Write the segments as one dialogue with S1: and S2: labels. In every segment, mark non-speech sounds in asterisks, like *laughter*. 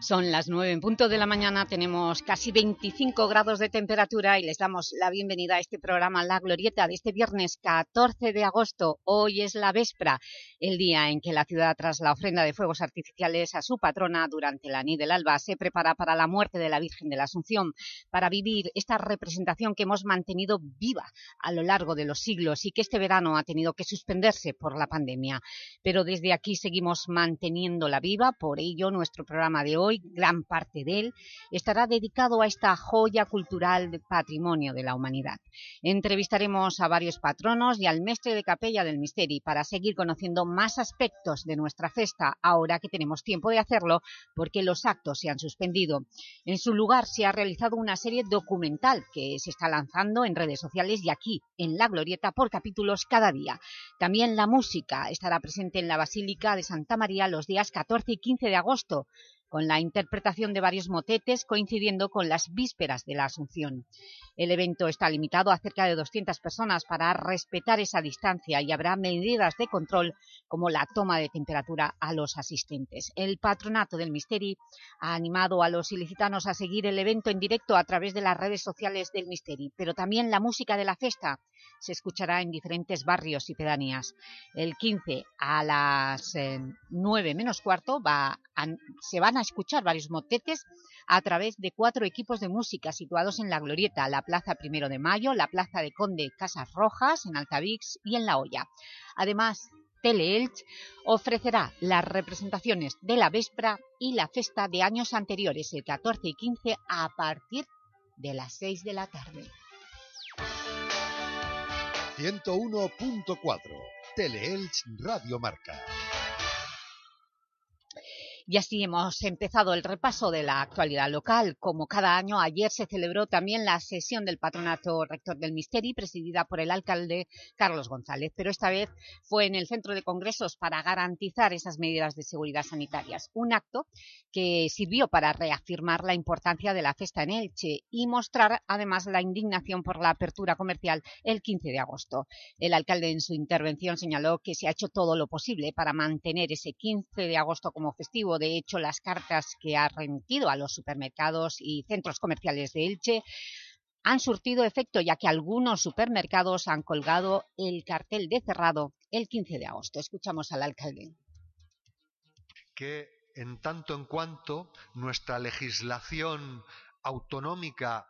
S1: Son las nueve en punto de la mañana, tenemos casi 25 grados de temperatura y les damos la bienvenida a este programa La Glorieta de este viernes 14 de agosto. Hoy es la véspera, el día en que la ciudad, tras la ofrenda de fuegos artificiales a su patrona durante la nid del alba, se prepara para la muerte de la Virgen de la Asunción, para vivir esta representación que hemos mantenido viva a lo largo de los siglos y que este verano ha tenido que suspenderse por la pandemia. Pero desde aquí seguimos manteniéndola viva, por ello nuestro programa de hoy hoy, gran parte de él, estará dedicado a esta joya cultural de patrimonio de la humanidad. Entrevistaremos a varios patronos y al mestre de capella del Misteri para seguir conociendo más aspectos de nuestra festa, ahora que tenemos tiempo de hacerlo porque los actos se han suspendido. En su lugar se ha realizado una serie documental que se está lanzando en redes sociales y aquí, en La Glorieta, por capítulos cada día. También la música estará presente en la Basílica de Santa María los días 14 y 15 de agosto, con la interpretación de varios motetes coincidiendo con las vísperas de la Asunción. El evento está limitado a cerca de 200 personas para respetar esa distancia y habrá medidas de control como la toma de temperatura a los asistentes. El Patronato del Misteri ha animado a los ilicitanos a seguir el evento en directo a través de las redes sociales del Misteri, pero también la música de la festa se escuchará en diferentes barrios y pedanías. El 15 a las 9 eh, menos cuarto se van a escuchar varios motetes a través de cuatro equipos de música situados en La Glorieta, la Plaza Primero de Mayo, la Plaza de Conde Casas Rojas, en Altavix y en La Hoya. Además, Teleelch ofrecerá las representaciones de la Véspera y la Festa de años anteriores, el 14 y 15, a partir de las 6 de la tarde.
S2: 101.4 Teleelch Radio Marca.
S1: Y así hemos empezado el repaso de la actualidad local. Como cada año, ayer se celebró también la sesión del Patronato Rector del Misteri, presidida por el alcalde Carlos González, pero esta vez fue en el Centro de Congresos para garantizar esas medidas de seguridad sanitarias. Un acto que sirvió para reafirmar la importancia de la festa en Elche y mostrar además la indignación por la apertura comercial el 15 de agosto. El alcalde en su intervención señaló que se ha hecho todo lo posible para mantener ese 15 de agosto como festivo de hecho, las cartas que ha remitido a los supermercados y centros comerciales de Elche han surtido efecto, ya que algunos supermercados han colgado el cartel de cerrado el 15 de agosto. Escuchamos al alcalde.
S3: Que en tanto en cuanto nuestra legislación autonómica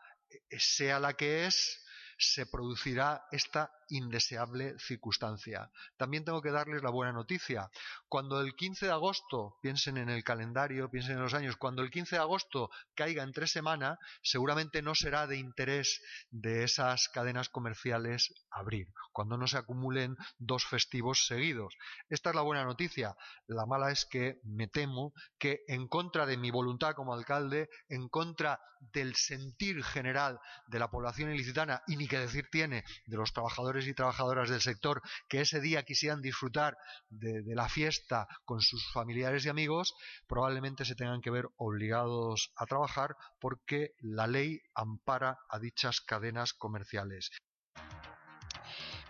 S3: sea la que es, se producirá esta indeseable circunstancia. También tengo que darles la buena noticia. Cuando el 15 de agosto, piensen en el calendario, piensen en los años, cuando el 15 de agosto caiga en tres semanas, seguramente no será de interés de esas cadenas comerciales abrir, cuando no se acumulen dos festivos seguidos. Esta es la buena noticia. La mala es que me temo que en contra de mi voluntad como alcalde, en contra del sentir general de la población ilicitana y ni que decir tiene de los trabajadores y trabajadoras del sector que ese día quisieran disfrutar de, la fiesta con sus familiares y amigos, probablemente se tengan que ver obligados a trabajar porque la ley ampara a dichas cadenas comerciales.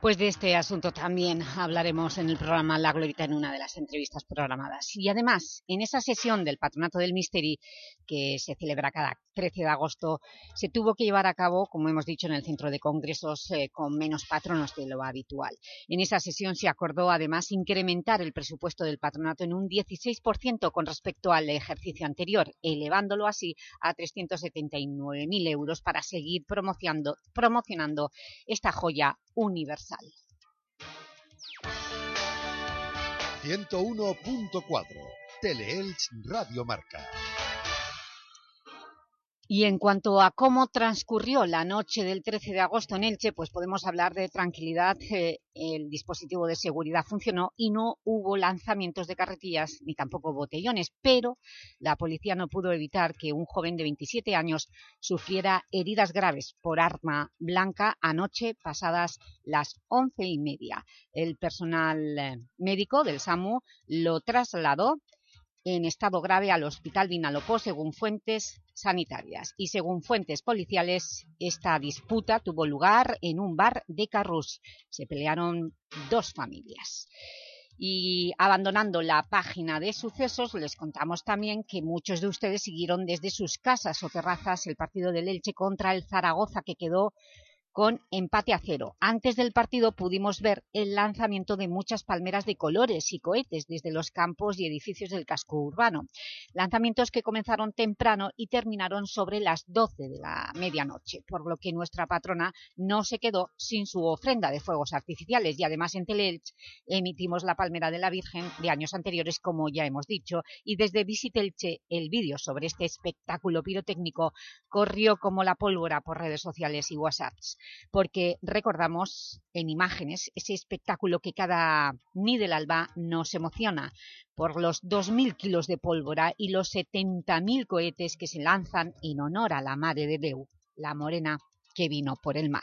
S1: Pues de este asunto también hablaremos en el programa La Glorita en una de las entrevistas programadas. Y además, en esa sesión del Patronato del Misteri, que se celebra cada 13 de agosto, se tuvo que llevar a cabo, como hemos dicho, en el Centro de Congresos eh, con menos patronos de lo habitual. En esa sesión se acordó además incrementar el presupuesto del patronato en un 16% con respecto al ejercicio anterior, elevándolo así a 379.000 euros para seguir promocionando, promocionando esta joya universal.
S2: 101.4 Teleelch Radio Marca.
S1: Y en cuanto a cómo transcurrió la noche del 13 de agosto en Elche, pues podemos hablar de tranquilidad. Eh, el dispositivo de seguridad funcionó y no hubo lanzamientos de carretillas ni tampoco botellones, pero la policía no pudo evitar que un joven de 27 años sufriera heridas graves por arma blanca anoche pasadas las once y media. El personal eh, médico del SAMU lo trasladó en estado grave al Hospital Vinalopó, según fuentes sanitarias. Y según fuentes policiales, esta disputa tuvo lugar en un bar de Carrús. Se pelearon dos familias. Y abandonando la página de sucesos, les contamos también que muchos de ustedes siguieron desde sus casas o terrazas el partido del Elche contra el Zaragoza, que quedó con empate a cero. Antes del partido pudimos ver el lanzamiento de muchas palmeras de colores y cohetes desde los campos y edificios del casco urbano. Lanzamientos que comenzaron temprano y terminaron sobre las 12 de la medianoche, por lo que nuestra patrona no se quedó sin su ofrenda de fuegos artificiales y además en Teleelch emitimos la palmera de la Virgen de años anteriores, como ya hemos dicho, y desde Visitelche el vídeo sobre este espectáculo pirotécnico corrió como la pólvora por redes sociales y WhatsApps porque recordamos en imágenes ese espectáculo que cada ni del alba nos emociona por los 2.000 kilos de pólvora y los 70.000 cohetes que se lanzan en honor a la Madre de Deu, la morena que vino por el mar.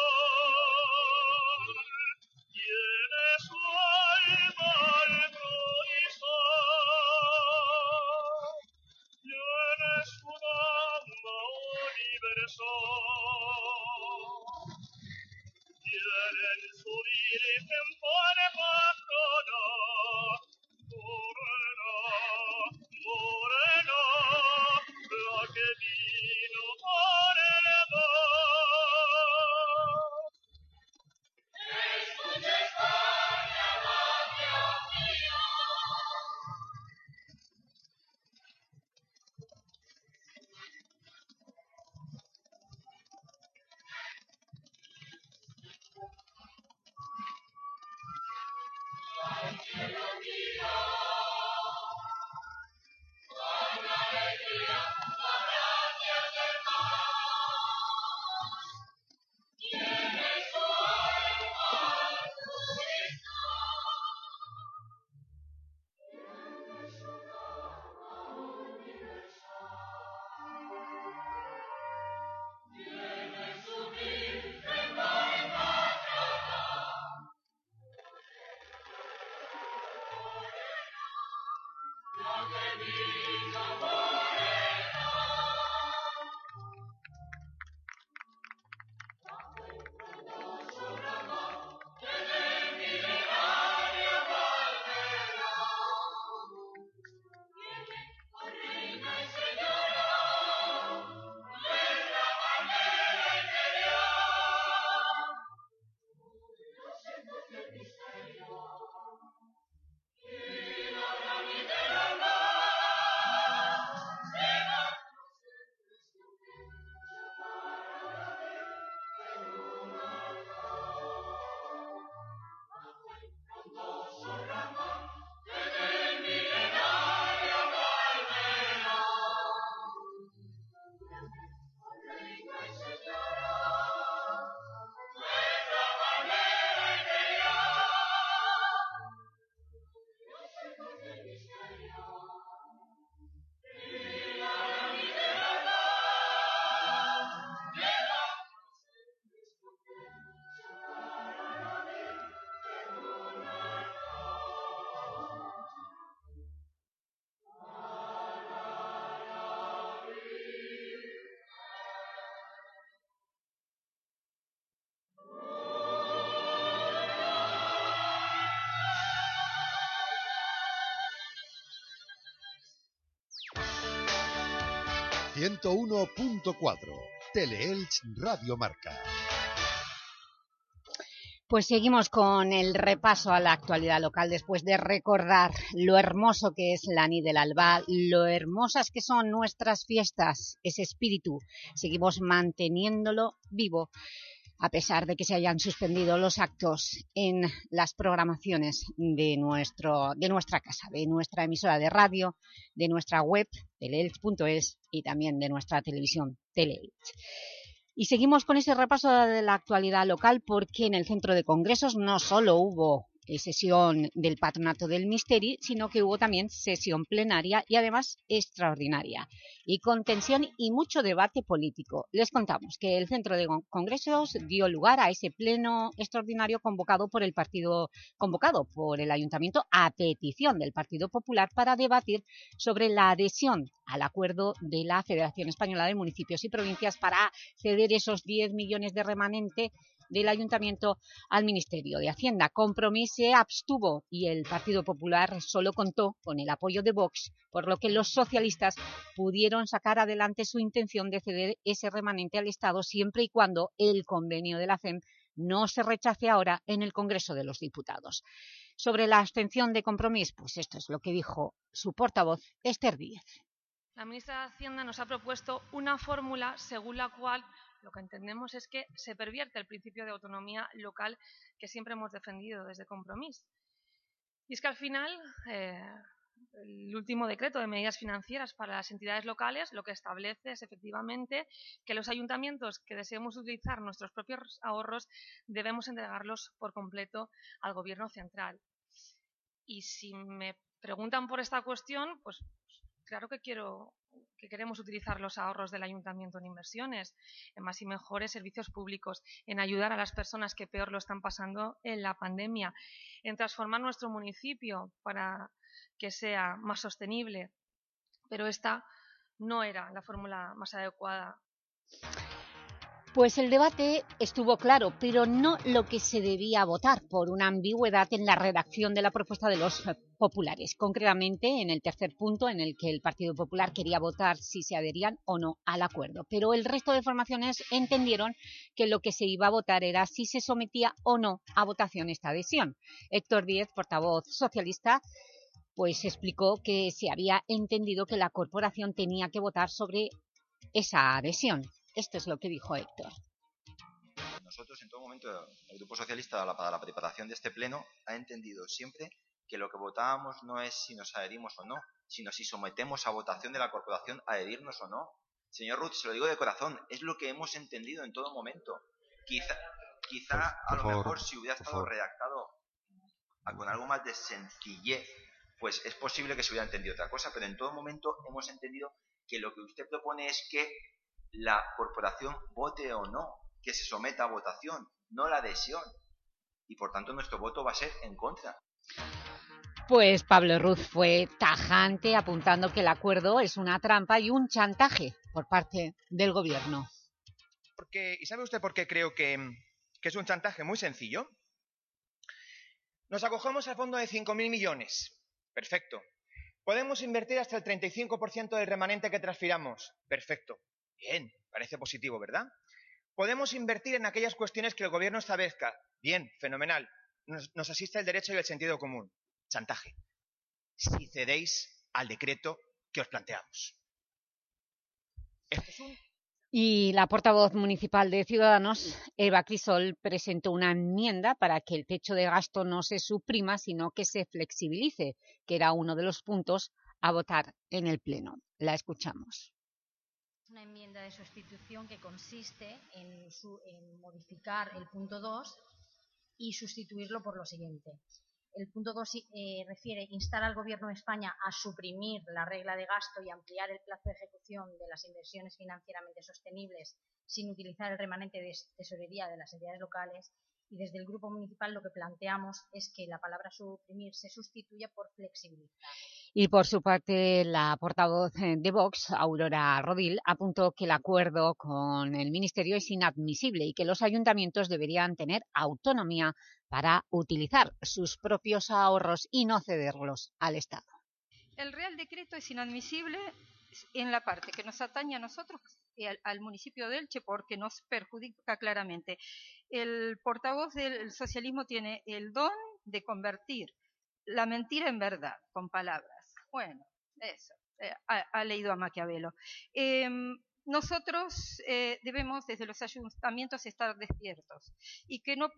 S4: universal tienen su virgen por
S2: 101.4 Teleelch Radio Marca.
S1: Pues seguimos con el repaso a la actualidad local después de recordar lo hermoso que es la Ni del Alba, lo hermosas que son nuestras fiestas, ese espíritu. Seguimos manteniéndolo vivo a pesar de que se hayan suspendido los actos en las programaciones de, nuestro, de nuestra casa, de nuestra emisora de radio, de nuestra web, teleelch.es y también de nuestra televisión Teleelch. Y seguimos con ese repaso de la actualidad local porque en el centro de congresos no solo hubo sesión del Patronato del Misteri, sino que hubo también sesión plenaria y además extraordinaria, y con tensión y mucho debate político. Les contamos que el Centro de Congresos dio lugar a ese pleno extraordinario convocado por el partido convocado por el Ayuntamiento a petición del Partido Popular para debatir sobre la adhesión al acuerdo de la Federación Española de Municipios y Provincias para ceder esos 10 millones de remanente del Ayuntamiento al Ministerio de Hacienda. Compromís se abstuvo y el Partido Popular solo contó con el apoyo de Vox, por lo que los socialistas pudieron sacar adelante su intención de ceder ese remanente al Estado siempre y cuando el convenio de la FEM no se rechace ahora en el Congreso de los Diputados. Sobre la abstención de Compromís, pues esto es lo que dijo su portavoz, Esther Díez.
S5: La ministra de Hacienda nos ha propuesto una fórmula según la cual lo que entendemos es que se pervierte el principio de autonomía local que siempre hemos defendido desde Compromís. Y es que al final, eh, el último decreto de medidas financieras para las entidades locales lo que establece es efectivamente que los ayuntamientos que deseemos utilizar nuestros propios ahorros debemos entregarlos por completo al gobierno central. Y si me preguntan por esta cuestión, pues claro que quiero que queremos utilizar los ahorros del ayuntamiento en inversiones, en más y mejores servicios públicos, en ayudar a las personas que peor lo están pasando en la pandemia, en transformar nuestro municipio para que sea más sostenible. Pero esta no era la fórmula más adecuada
S1: pues el debate estuvo claro, pero no lo que se debía votar por una ambigüedad en la redacción de la propuesta de los populares, concretamente en el tercer punto en el que el Partido Popular quería votar si se adherían o no al acuerdo. Pero el resto de formaciones entendieron que lo que se iba a votar era si se sometía o no a votación esta adhesión. Héctor Díez, portavoz socialista, pues explicó que se había entendido que la corporación tenía que votar sobre esa adhesión. Esto es lo que dijo Héctor.
S6: Nosotros en todo momento, el Grupo Socialista para la participación de este pleno ha entendido siempre que lo que votábamos no es si nos adherimos o no, sino si sometemos a votación de la corporación a adherirnos o no. Señor Ruth, se lo digo de corazón, es lo que hemos entendido en todo momento. Quizá, quizá a lo mejor si hubiera estado redactado con algo más de sencillez, pues es posible que se hubiera entendido otra cosa, pero en todo momento hemos entendido que lo que usted propone es que la corporación vote o no, que se someta a votación, no la adhesión. Y por tanto nuestro voto va a ser en contra.
S1: Pues Pablo Ruz fue tajante apuntando que el acuerdo es una trampa y un chantaje por parte del gobierno.
S7: Porque, ¿Y sabe usted por qué creo que, que es un chantaje muy sencillo? Nos acogemos al fondo de 5.000 millones. Perfecto. Podemos invertir hasta el 35% del remanente que transfiramos. Perfecto. Bien, parece positivo, ¿verdad? Podemos invertir en aquellas cuestiones que el gobierno establezca. Bien, fenomenal. Nos, asiste el derecho y el sentido común. Chantaje. Si cedéis al decreto que os planteamos.
S1: Y la portavoz municipal de Ciudadanos, Eva Crisol, presentó una enmienda para que el techo de gasto no se suprima, sino que se flexibilice, que era uno de los puntos a votar en el Pleno. La escuchamos
S8: una enmienda de sustitución que consiste en, modificar el punto 2 y sustituirlo por lo siguiente. El punto 2 eh, refiere instar al Gobierno de España a suprimir la regla de gasto y ampliar el plazo de ejecución de las inversiones financieramente sostenibles sin utilizar el remanente de tesorería de las entidades locales y desde el Grupo Municipal lo que planteamos es que la palabra suprimir se sustituya por flexibilizar.
S1: Y por su parte, la portavoz eh, de Vox, Aurora Rodil, apuntó que el acuerdo con el Ministerio es inadmisible y que los ayuntamientos deberían tener autonomía para utilizar sus propios ahorros y no cederlos al Estado.
S9: El Real Decreto es inadmisible en la parte que nos atañe a nosotros, al, municipio de Elche, porque nos perjudica claramente. El portavoz del socialismo tiene el don de convertir la mentira en verdad, con palabras. Bueno, eso, eh, ha, leído a Maquiavelo. Em, nosotros eh, debemos desde los ayuntamientos estar despiertos y que, no,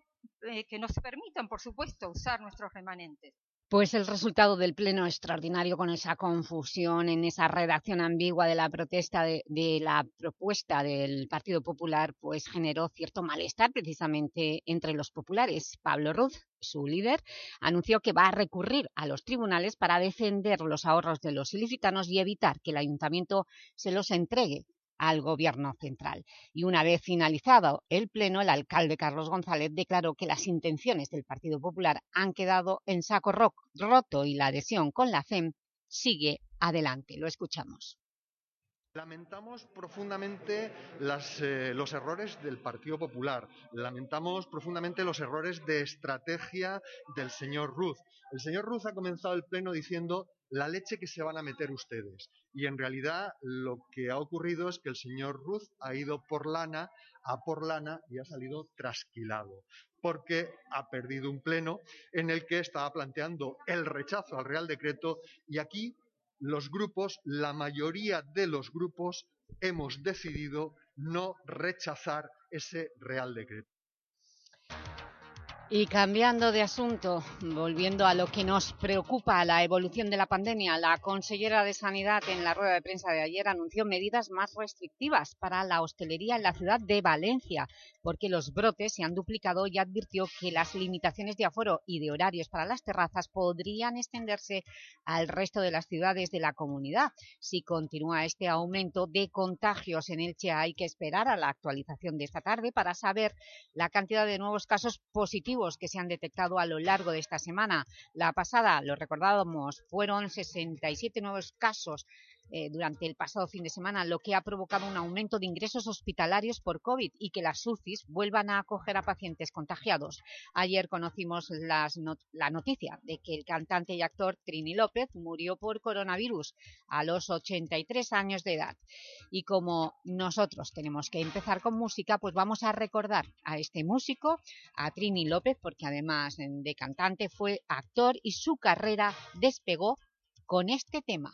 S9: eh, que nos permitan, por supuesto, usar nuestros remanentes.
S1: Pues el resultado del pleno extraordinario con esa confusión en esa redacción ambigua de la protesta de, la propuesta del Partido Popular pues generó cierto malestar precisamente entre los populares. Pablo Ruz, su líder, anunció que va a recurrir a los tribunales para defender los ahorros de los ilicitanos y evitar que el ayuntamiento se los entregue al Gobierno central. Y una vez finalizado el pleno, el alcalde Carlos González declaró que las intenciones del Partido Popular han quedado en saco roto y la adhesión con la FEM sigue adelante. Lo escuchamos.
S10: Lamentamos profundamente eh, los errores del Partido Popular, lamentamos profundamente los errores de estrategia del señor Ruz. El señor Ruz ha comenzado el pleno diciendo la leche que se van a meter ustedes. Y en realidad lo que ha ocurrido es que el señor Ruz ha ido por lana a por lana y ha salido trasquilado porque ha perdido un pleno en el que estaba planteando el rechazo al Real Decreto y aquí los grupos, la mayoría de los grupos, hemos decidido no rechazar ese Real Decreto.
S1: Y cambiando de asunto, volviendo a lo que nos preocupa, la evolución de la pandemia, la consellera de Sanidad en la rueda de prensa de ayer anunció medidas más restrictivas para la hostelería en la ciudad de Valencia, porque los brotes se han duplicado y advirtió que las limitaciones de aforo y de horarios para las terrazas podrían extenderse al resto de las ciudades de la comunidad. Si continúa este aumento de contagios en Elche hay que esperar a la actualización de esta tarde para saber la cantidad de nuevos casos positivos que se han detectado a lo largo de esta semana. La pasada, lo recordábamos, fueron 67 nuevos casos eh, durante el pasado fin de semana, lo que ha provocado un aumento de ingresos hospitalarios por COVID y que las UCIs vuelvan a acoger a pacientes contagiados. Ayer conocimos la noticia de que el cantante y actor Trini López murió por coronavirus a los 83 años de edad. Y como nosotros tenemos que empezar con música, pues vamos a recordar a este músico, a Trini López, porque además de cantante fue actor y su carrera despegó con este tema.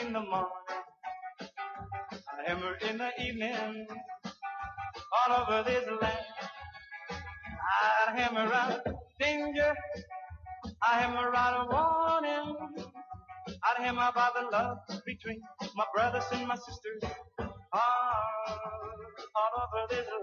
S11: in the morning, a hammer in the evening, all over this land. I'd hammer out danger, I hammer out a warning, I'd hammer about the love between my brothers and my sisters, all, all over this land.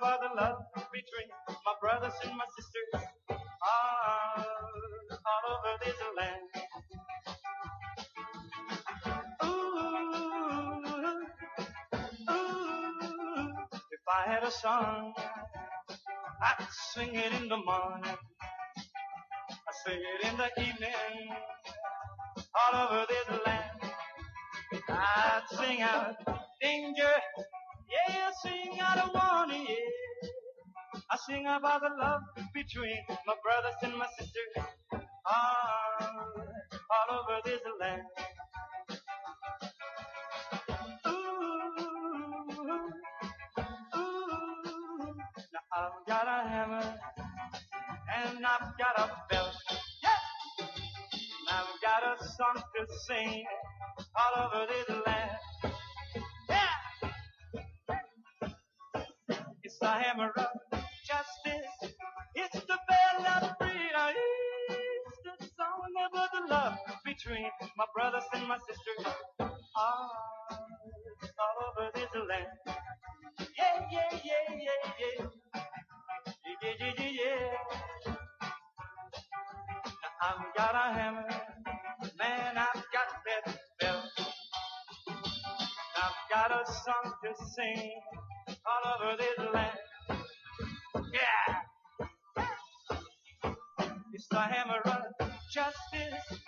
S11: For the love between my brothers and my sisters, all, all over this land. Ooh, ooh, If I had a song, I'd sing it in the morning, I'd sing it in the evening, all over this land. I'd sing out danger, yeah, sing out a warning, yeah. Sing about the love between my brothers and my sisters, all, ah, all over this land. Ooh, ooh, now I've got a hammer and I've got a belt. Yeah. I've got a song to sing all over this land. Yeah! It's the hammer brothers and my sisters. Ah, all over this land. Yeah, yeah, yeah, yeah, yeah. Yeah, yeah, yeah, yeah. Now I've got a hammer, man, I've got that bell. I've got a song to sing all over this land. Yeah! It's the hammer of justice.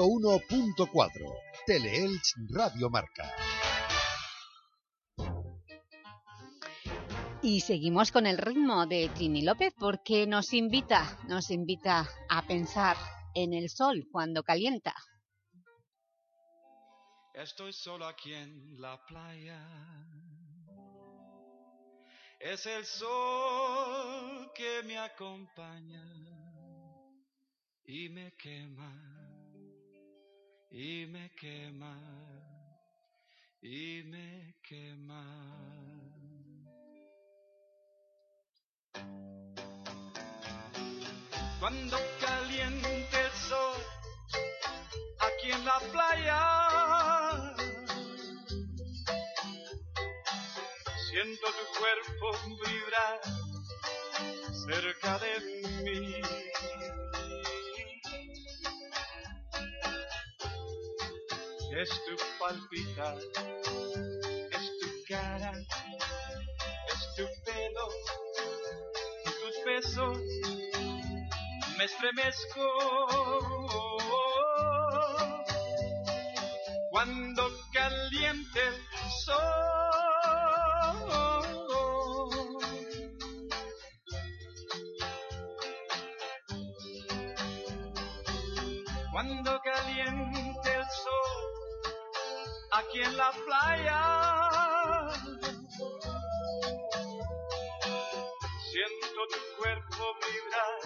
S2: 101.4 Teleelch Radio Marca.
S1: Y seguimos con el ritmo de Trini López porque nos invita, nos invita a pensar en el sol cuando calienta.
S12: Estoy solo aquí en la playa. Es el sol que me acompaña y me quema, y me quema, y me quema. Cuando caliente el sol aquí en la playa, siento tu cuerpo vibrar cerca de mí. Es tu palpitar, es tu cara, es tu pelo, tus besos, me estremezco. Cuando playa. Siento tu cuerpo vibrar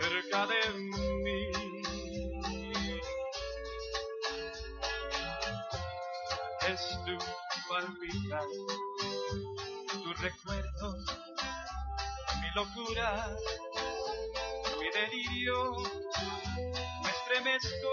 S12: cerca de mí. Es tu palpitar, tu recuerdo, mi locura, mi delirio, me estremezco.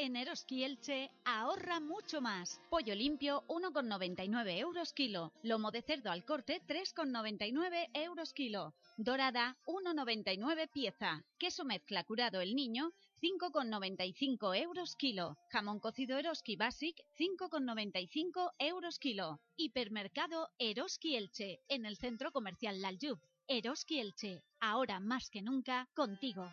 S13: En Eroski Elche ahorra mucho más. Pollo limpio 1,99 euros kilo. Lomo de cerdo al corte 3,99 euros kilo. Dorada 1,99 pieza. Queso mezcla curado el niño 5,95 euros kilo. Jamón cocido Eroski Basic 5,95 euros kilo. Hipermercado Eroski Elche en el centro comercial Laljub. Eroski Elche, ahora más que nunca contigo.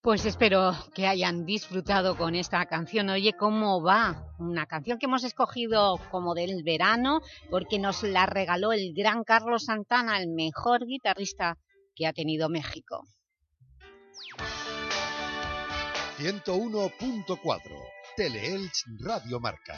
S1: Pues espero que hayan disfrutado con esta canción. Oye, ¿cómo va? Una canción que hemos escogido como del verano porque nos la regaló el gran Carlos Santana, el mejor guitarrista que ha tenido México.
S2: 101.4 Teleelch Radio Marca.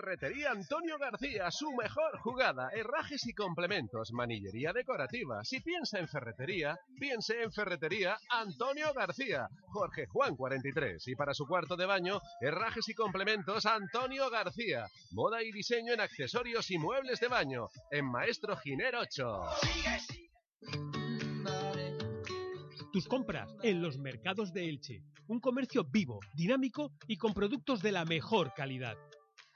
S14: Ferretería Antonio García, su mejor jugada, herrajes y complementos, manillería decorativa. Si piensa en ferretería, piense en Ferretería Antonio García, Jorge Juan 43. Y para su cuarto de baño, herrajes y complementos Antonio García. Moda y diseño en accesorios y muebles de baño, en Maestro Giner 8.
S15: Tus compras en los mercados de Elche. Un comercio vivo, dinámico y con productos de la mejor calidad.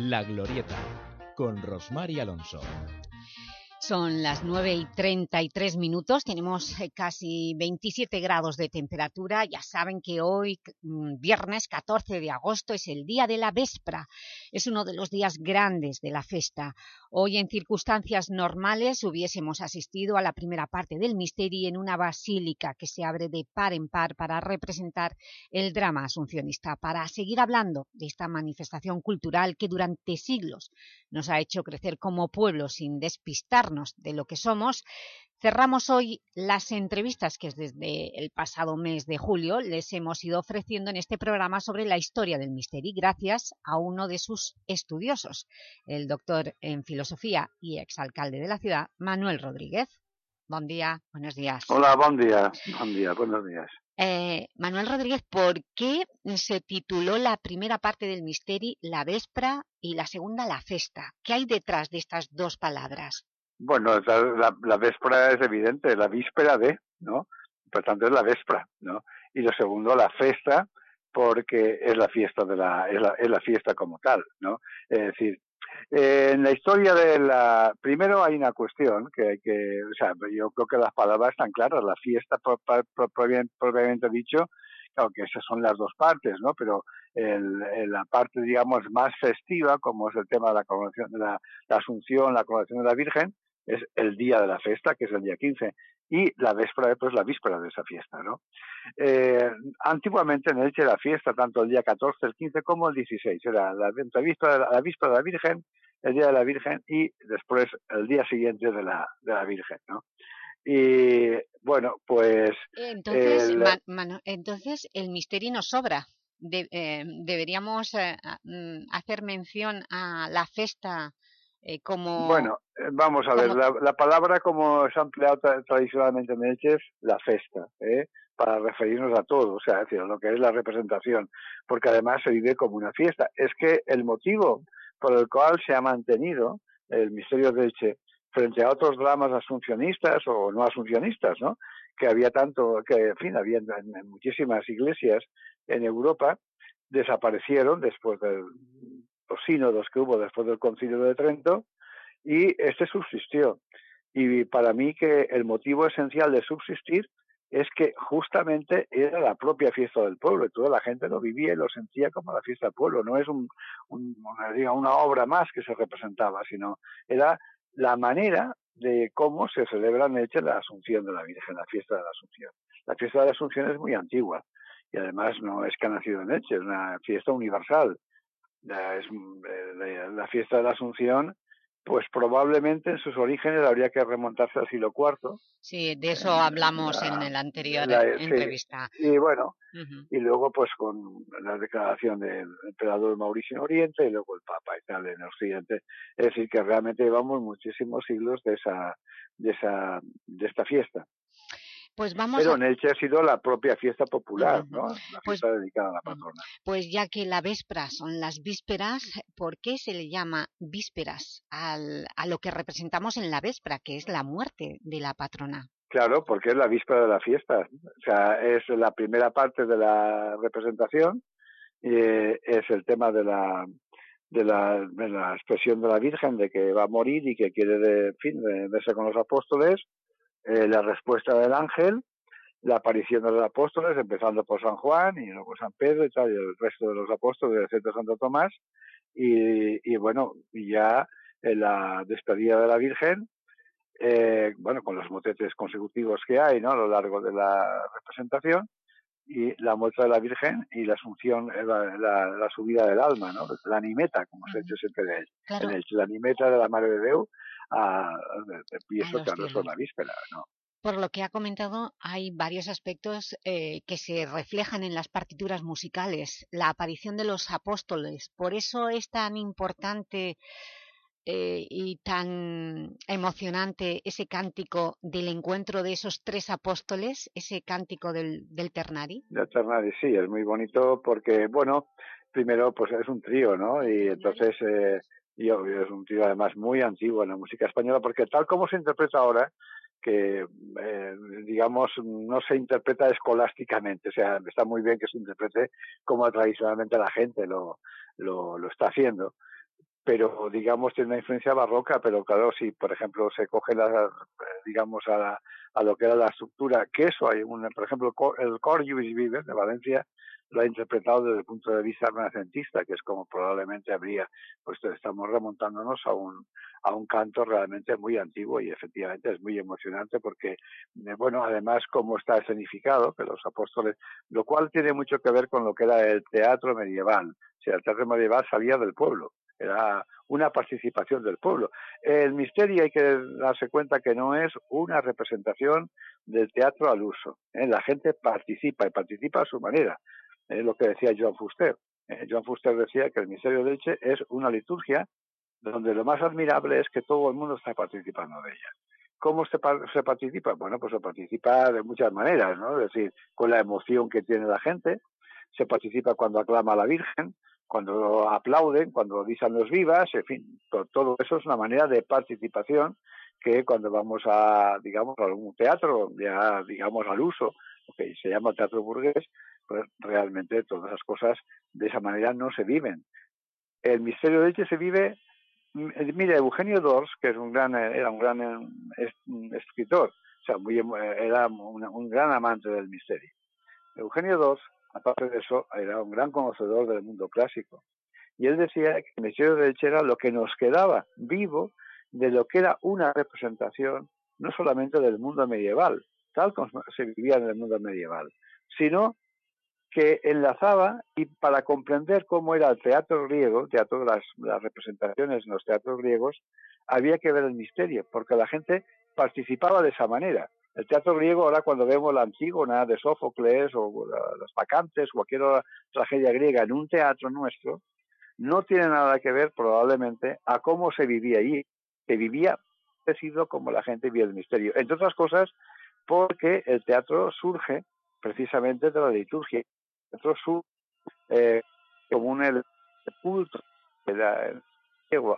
S16: La Glorieta, con Rosmar y Alonso.
S1: Son las 9 y 33 minutos, tenemos eh, casi 27 grados de temperatura. Ya saben que hoy, mm, viernes 14 de agosto, es el día de la Véspera. Es uno de los días grandes de la festa. Hoy, en circunstancias normales, hubiésemos asistido a la primera parte del misterio en una basílica que se abre de par en par para representar el drama asuncionista, para seguir hablando de esta manifestación cultural que durante siglos nos ha hecho crecer como pueblo sin despistarnos de lo que somos, cerramos hoy las entrevistas que desde el pasado mes de julio les hemos ido ofreciendo en este programa sobre la historia del misterio, gracias a uno de sus estudiosos, el doctor en filosofía y exalcalde de la ciudad, Manuel Rodríguez. Buen día, buenos días.
S17: Hola, buen día, buen día, buenos días.
S1: Eh, Manuel Rodríguez, ¿por qué se tituló la primera parte del Misteri La Véspera y la segunda La Festa? ¿Qué hay detrás de estas dos palabras?
S17: Bueno, la, la, véspera es evidente, la víspera de, ¿no? Por tanto es la véspera, ¿no? Y lo segundo, la festa, porque es la fiesta de la, es la, es la fiesta como tal, ¿no? Es decir, en la historia de la, primero hay una cuestión que hay que, o sea, yo creo que las palabras están claras, la fiesta propiamente dicho, claro que esas son las dos partes, ¿no? Pero el, la parte, digamos, más festiva, como es el tema de la coronación de la, la Asunción, la coronación de la Virgen, es el día de la fiesta, que es el día 15, y la véspera, pues la víspera de esa fiesta, ¿no? Eh, antiguamente en Elche la fiesta, tanto el día 14, el 15 como el 16, era la, la, víspera, la víspera de la Virgen, el día de la Virgen y después el día siguiente de la, de la Virgen, ¿no? Y bueno, pues...
S1: Entonces, el, man, man, entonces el misterio nos sobra. De, eh, deberíamos eh, hacer mención a la festa eh, como...
S17: Bueno, eh, vamos a ver, la, la, palabra como se ha empleado tra tradicionalmente en Elche es la festa, ¿eh? para referirnos a todo, o sea, es decir, lo que es la representación, porque además se vive como una fiesta. Es que el motivo por el cual se ha mantenido el misterio de Elche frente a otros dramas asuncionistas o no asuncionistas, ¿no? Que había tanto, que en fin, había en, en muchísimas iglesias en Europa, desaparecieron después del los sínodos que hubo después del concilio de Trento y este subsistió. Y para mí que el motivo esencial de subsistir es que justamente era la propia fiesta del pueblo y toda la gente lo vivía y lo sentía como la fiesta del pueblo. No es un, una, obra más que se representaba, sino era la manera de cómo se celebra Elche la Asunción de la Virgen, la fiesta de la Asunción. La fiesta de la Asunción es muy antigua y además no es que ha nacido en Elche, es una fiesta universal. La, es, eh, la fiesta de la Asunción pues probablemente en sus orígenes habría que remontarse al siglo IV.
S1: Sí, de eso hablamos en la anterior entrevista.
S17: Y bueno, y luego pues con la declaración del emperador Mauricio en Oriente y luego el Papa y tal en Occidente. Es decir, que realmente llevamos muchísimos siglos de esa, de esa, de esta fiesta.
S1: Pues vamos
S17: Pero en Elche ha sido la propia fiesta popular, ¿no? La pues fiesta dedicada a la patrona.
S1: Pues ya que la véspera son las vísperas, ¿por qué se le llama vísperas al, a lo que representamos en la véspera, que es la muerte de la patrona?
S17: Claro, porque es la víspera de la fiesta. O sea, es la primera parte de la representación, y es el tema de la, de la, de la expresión de la Virgen de que va a morir y que quiere, de, en fin, verse con los apóstoles, eh, la respuesta del ángel, la aparición de los apóstoles, empezando por San Juan y luego San Pedro y tal, y el resto de los apóstoles, excepto Santo Tomás, y, y bueno, y ya en la despedida de la Virgen, eh, bueno, con los motetes consecutivos que hay, ¿no? A lo largo de la representación, y la muerte de la Virgen y la asunción, eh, la, la, subida del alma, ¿no? La animeta, como se ha dicho siempre de él. En el, la animeta de la Madre de Dios a, empiezo a la víspera, ¿no?
S1: Por lo que ha comentado, hay varios aspectos eh, que se reflejan en las partituras musicales. La aparición de los apóstoles, por eso es tan importante eh, y tan emocionante ese cántico del encuentro de esos tres apóstoles, ese cántico del, del Ternari.
S17: Del Ternari, sí, es muy bonito porque, bueno, primero pues es un trío, ¿no? Y entonces... Eh, y es un tío además muy antiguo en la música española, porque tal como se interpreta ahora, que eh, digamos no se interpreta escolásticamente, o sea, está muy bien que se interprete como tradicionalmente la gente lo, lo, lo está haciendo, pero digamos tiene una influencia barroca, pero claro, si por ejemplo se coge la, digamos a, a lo que era la estructura, que eso hay un, por ejemplo el Cor Juvis Viver de Valencia lo ha interpretado desde el punto de vista renacentista, que es como probablemente habría, pues estamos remontándonos a un, a un canto realmente muy antiguo y efectivamente es muy emocionante porque, eh, bueno, además como está escenificado, que los apóstoles, lo cual tiene mucho que ver con lo que era el teatro medieval, o sea, el teatro medieval salía del pueblo, era una participación del pueblo. El misterio hay que darse cuenta que no es una representación del teatro al uso. ¿eh? La gente participa y participa a su manera es lo que decía Joan Fuster. Eh, Joan Fuster decía que el misterio de Elche es una liturgia donde lo más admirable es que todo el mundo está participando de ella. ¿Cómo se, se participa? Bueno, pues se participa de muchas maneras, ¿no? Es decir, con la emoción que tiene la gente, se participa cuando aclama a la Virgen, cuando aplauden, cuando dicen los vivas, en fin, todo, eso es una manera de participación que cuando vamos a, digamos, a algún teatro, ya digamos al uso, que se llama teatro burgués, pues realmente todas esas cosas de esa manera no se viven. El misterio de Elche se vive, mm, eh, mire, Eugenio Dors, que es un gran, eh, era un gran eh, mm, escritor, o sea, muy, era un, gran amante del misterio. Eugenio Dors, aparte de eso, era un gran conocedor del mundo clásico. Y él decía que el misterio de Elche era lo que nos quedaba vivo de lo que era una representación no solamente del mundo medieval, tal como se vivía en el mundo medieval, sino que enlazaba y para comprender cómo era el teatro griego, teatro de las, representaciones en los teatros griegos, había que ver el misterio, porque la gente participaba de esa manera. El teatro griego, ahora cuando vemos la Antígona de Sófocles o las vacantes, cualquier otra tragedia griega en un teatro nuestro, no tiene nada que ver probablemente a cómo se vivía allí, que vivía parecido como la gente vivía el misterio. Entre otras cosas, porque el teatro surge precisamente de la liturgia teatro sur eh, como un culto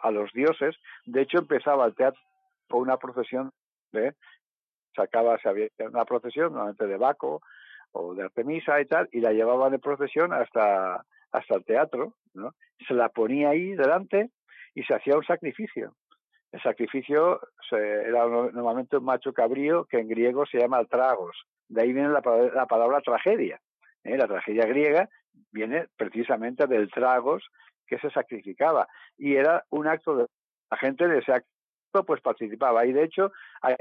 S17: a los dioses. De hecho, empezaba el teatro con una procesión de sacaba, se había una procesión normalmente de Baco o de Artemisa y tal, y la llevaban de procesión hasta, hasta el teatro, ¿no? Se la ponía ahí delante y se hacía un sacrificio. El sacrificio se, era normalmente un macho cabrío que en griego se llama tragos, de ahí viene la, la palabra tragedia. ¿eh? La tragedia griega viene precisamente del tragos que se sacrificaba y era un acto de la gente acto pues participaba y de hecho hay,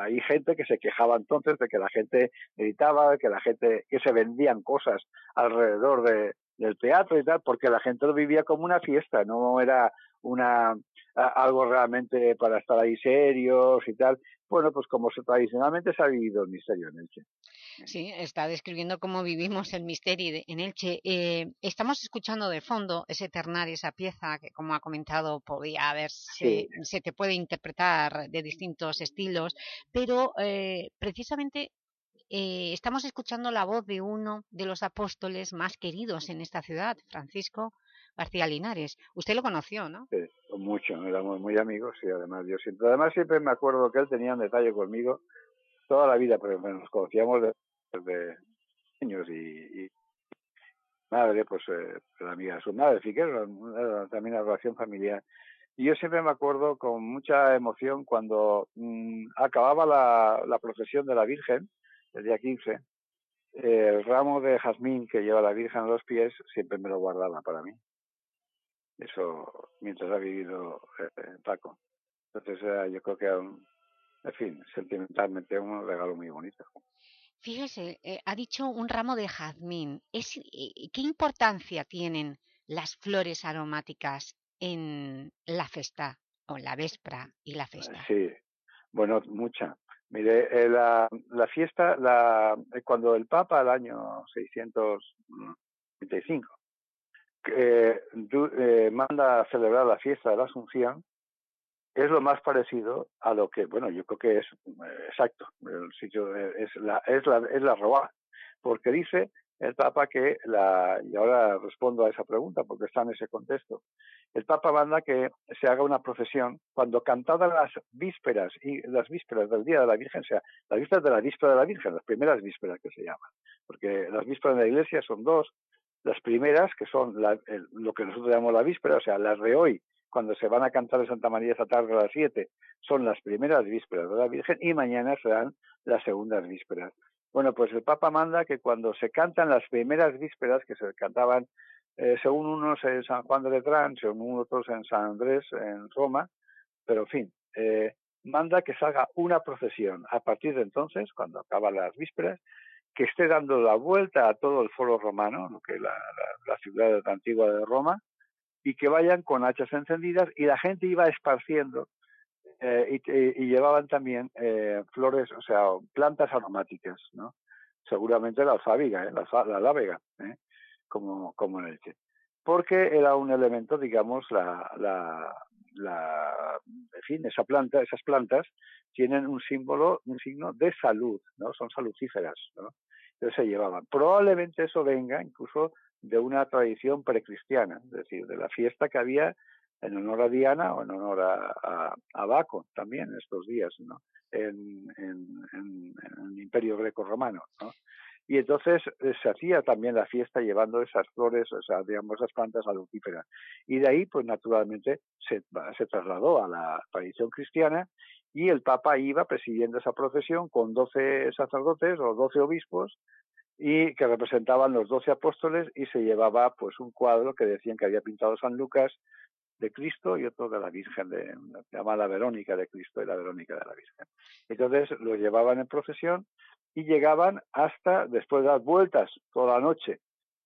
S17: hay gente que se quejaba entonces de que la gente gritaba, que la gente que se vendían cosas alrededor de, del teatro y tal, porque la gente lo vivía como una fiesta, no era una algo realmente para estar ahí serios y tal. Bueno, pues como se, tradicionalmente se ha vivido el misterio en Elche.
S1: Sí, está describiendo cómo vivimos el misterio en Elche. Eh, estamos escuchando de fondo ese ternar, esa pieza que, como ha comentado, podía ver, se, se, te puede interpretar de distintos estilos, pero eh, precisamente eh, estamos escuchando la voz de uno de los apóstoles más queridos en esta ciudad, Francisco García Linares. Usted lo conoció, ¿no?
S17: Sí, mucho, éramos muy amigos y además yo siempre, además siempre me acuerdo que él tenía un detalle conmigo toda la vida, pero nos conocíamos desde años y, madre, pues eh, la amiga su madre, sí que era, también una relación familiar. Y yo siempre me acuerdo con mucha emoción cuando mm, acababa la, procesión de la Virgen, el día 15, el ramo de jazmín que lleva la Virgen a los pies siempre me lo guardaba para mí. Eso mientras ha vivido eh, eh, Paco. Entonces yo creo que, en fin, sentimentalmente un regalo muy bonito.
S1: Fíjese, eh, ha dicho un ramo de jazmín. Es, ¿Qué importancia tienen las flores aromáticas en la festa, o la véspera y la festa?
S17: Sí, bueno, mucha. Mire, la, la, fiesta, la, cuando el Papa, al año 625, eh, eh, manda a celebrar la fiesta de la Asunción, es lo más parecido a lo que, bueno, yo creo que es eh, exacto, el sitio es la, es la, es la Roa, porque dice el Papa que la, y ahora respondo a esa pregunta porque está en ese contexto, el Papa manda que se haga una procesión cuando cantadas las vísperas y las vísperas del Día de la Virgen, o sea, las vísperas de la víspera de la Virgen, las primeras vísperas que se llaman, porque las vísperas de la Iglesia son dos, las primeras, que son lo que nosotros llamamos la víspera, o sea, las de hoy, cuando se van a cantar en Santa María esta tarde a las 7, son las primeras vísperas de la Virgen y mañana serán las segundas vísperas. Bueno, pues el Papa manda que cuando se cantan las primeras vísperas, que se cantaban eh, según unos en San Juan de Letrán, según otros en San Andrés, en Roma, pero en fin, eh, manda que salga una procesión a partir de entonces, cuando acaban las vísperas, que esté dando la vuelta a todo el foro romano, lo que es la, ciudad antigua de Roma, y que vayan con hachas encendidas y la gente iba esparciendo eh, y, llevaban también eh, flores, o sea, plantas aromáticas, ¿no? Seguramente la alfábiga, ¿eh? la, la lávega, ¿eh? como, como en el Che. Porque era un elemento, digamos, la, la, la, en fin, esa planta, esas plantas tienen un símbolo, un signo de salud, ¿no? Son salucíferas, ¿no? Entonces se llevaban. Probablemente eso venga incluso de una tradición precristiana, es decir, de la fiesta que había en honor a Diana o en honor a, a, Baco también estos días, ¿no? En, el Imperio Greco-Romano, ¿no? Y entonces eh, se hacía también la fiesta llevando esas flores, o sea, digamos, esas plantas a lutífera. Y de ahí, pues naturalmente, se, se trasladó a la tradición cristiana y el Papa iba presidiendo esa procesión con 12 sacerdotes o 12 obispos y que representaban los 12 apóstoles y se llevaba pues un cuadro que decían que había pintado San Lucas de Cristo y otro de la Virgen, de, llamada Verónica de Cristo y la Verónica de la Virgen. Entonces lo llevaban en procesión y llegaban hasta, después de dar vueltas toda la noche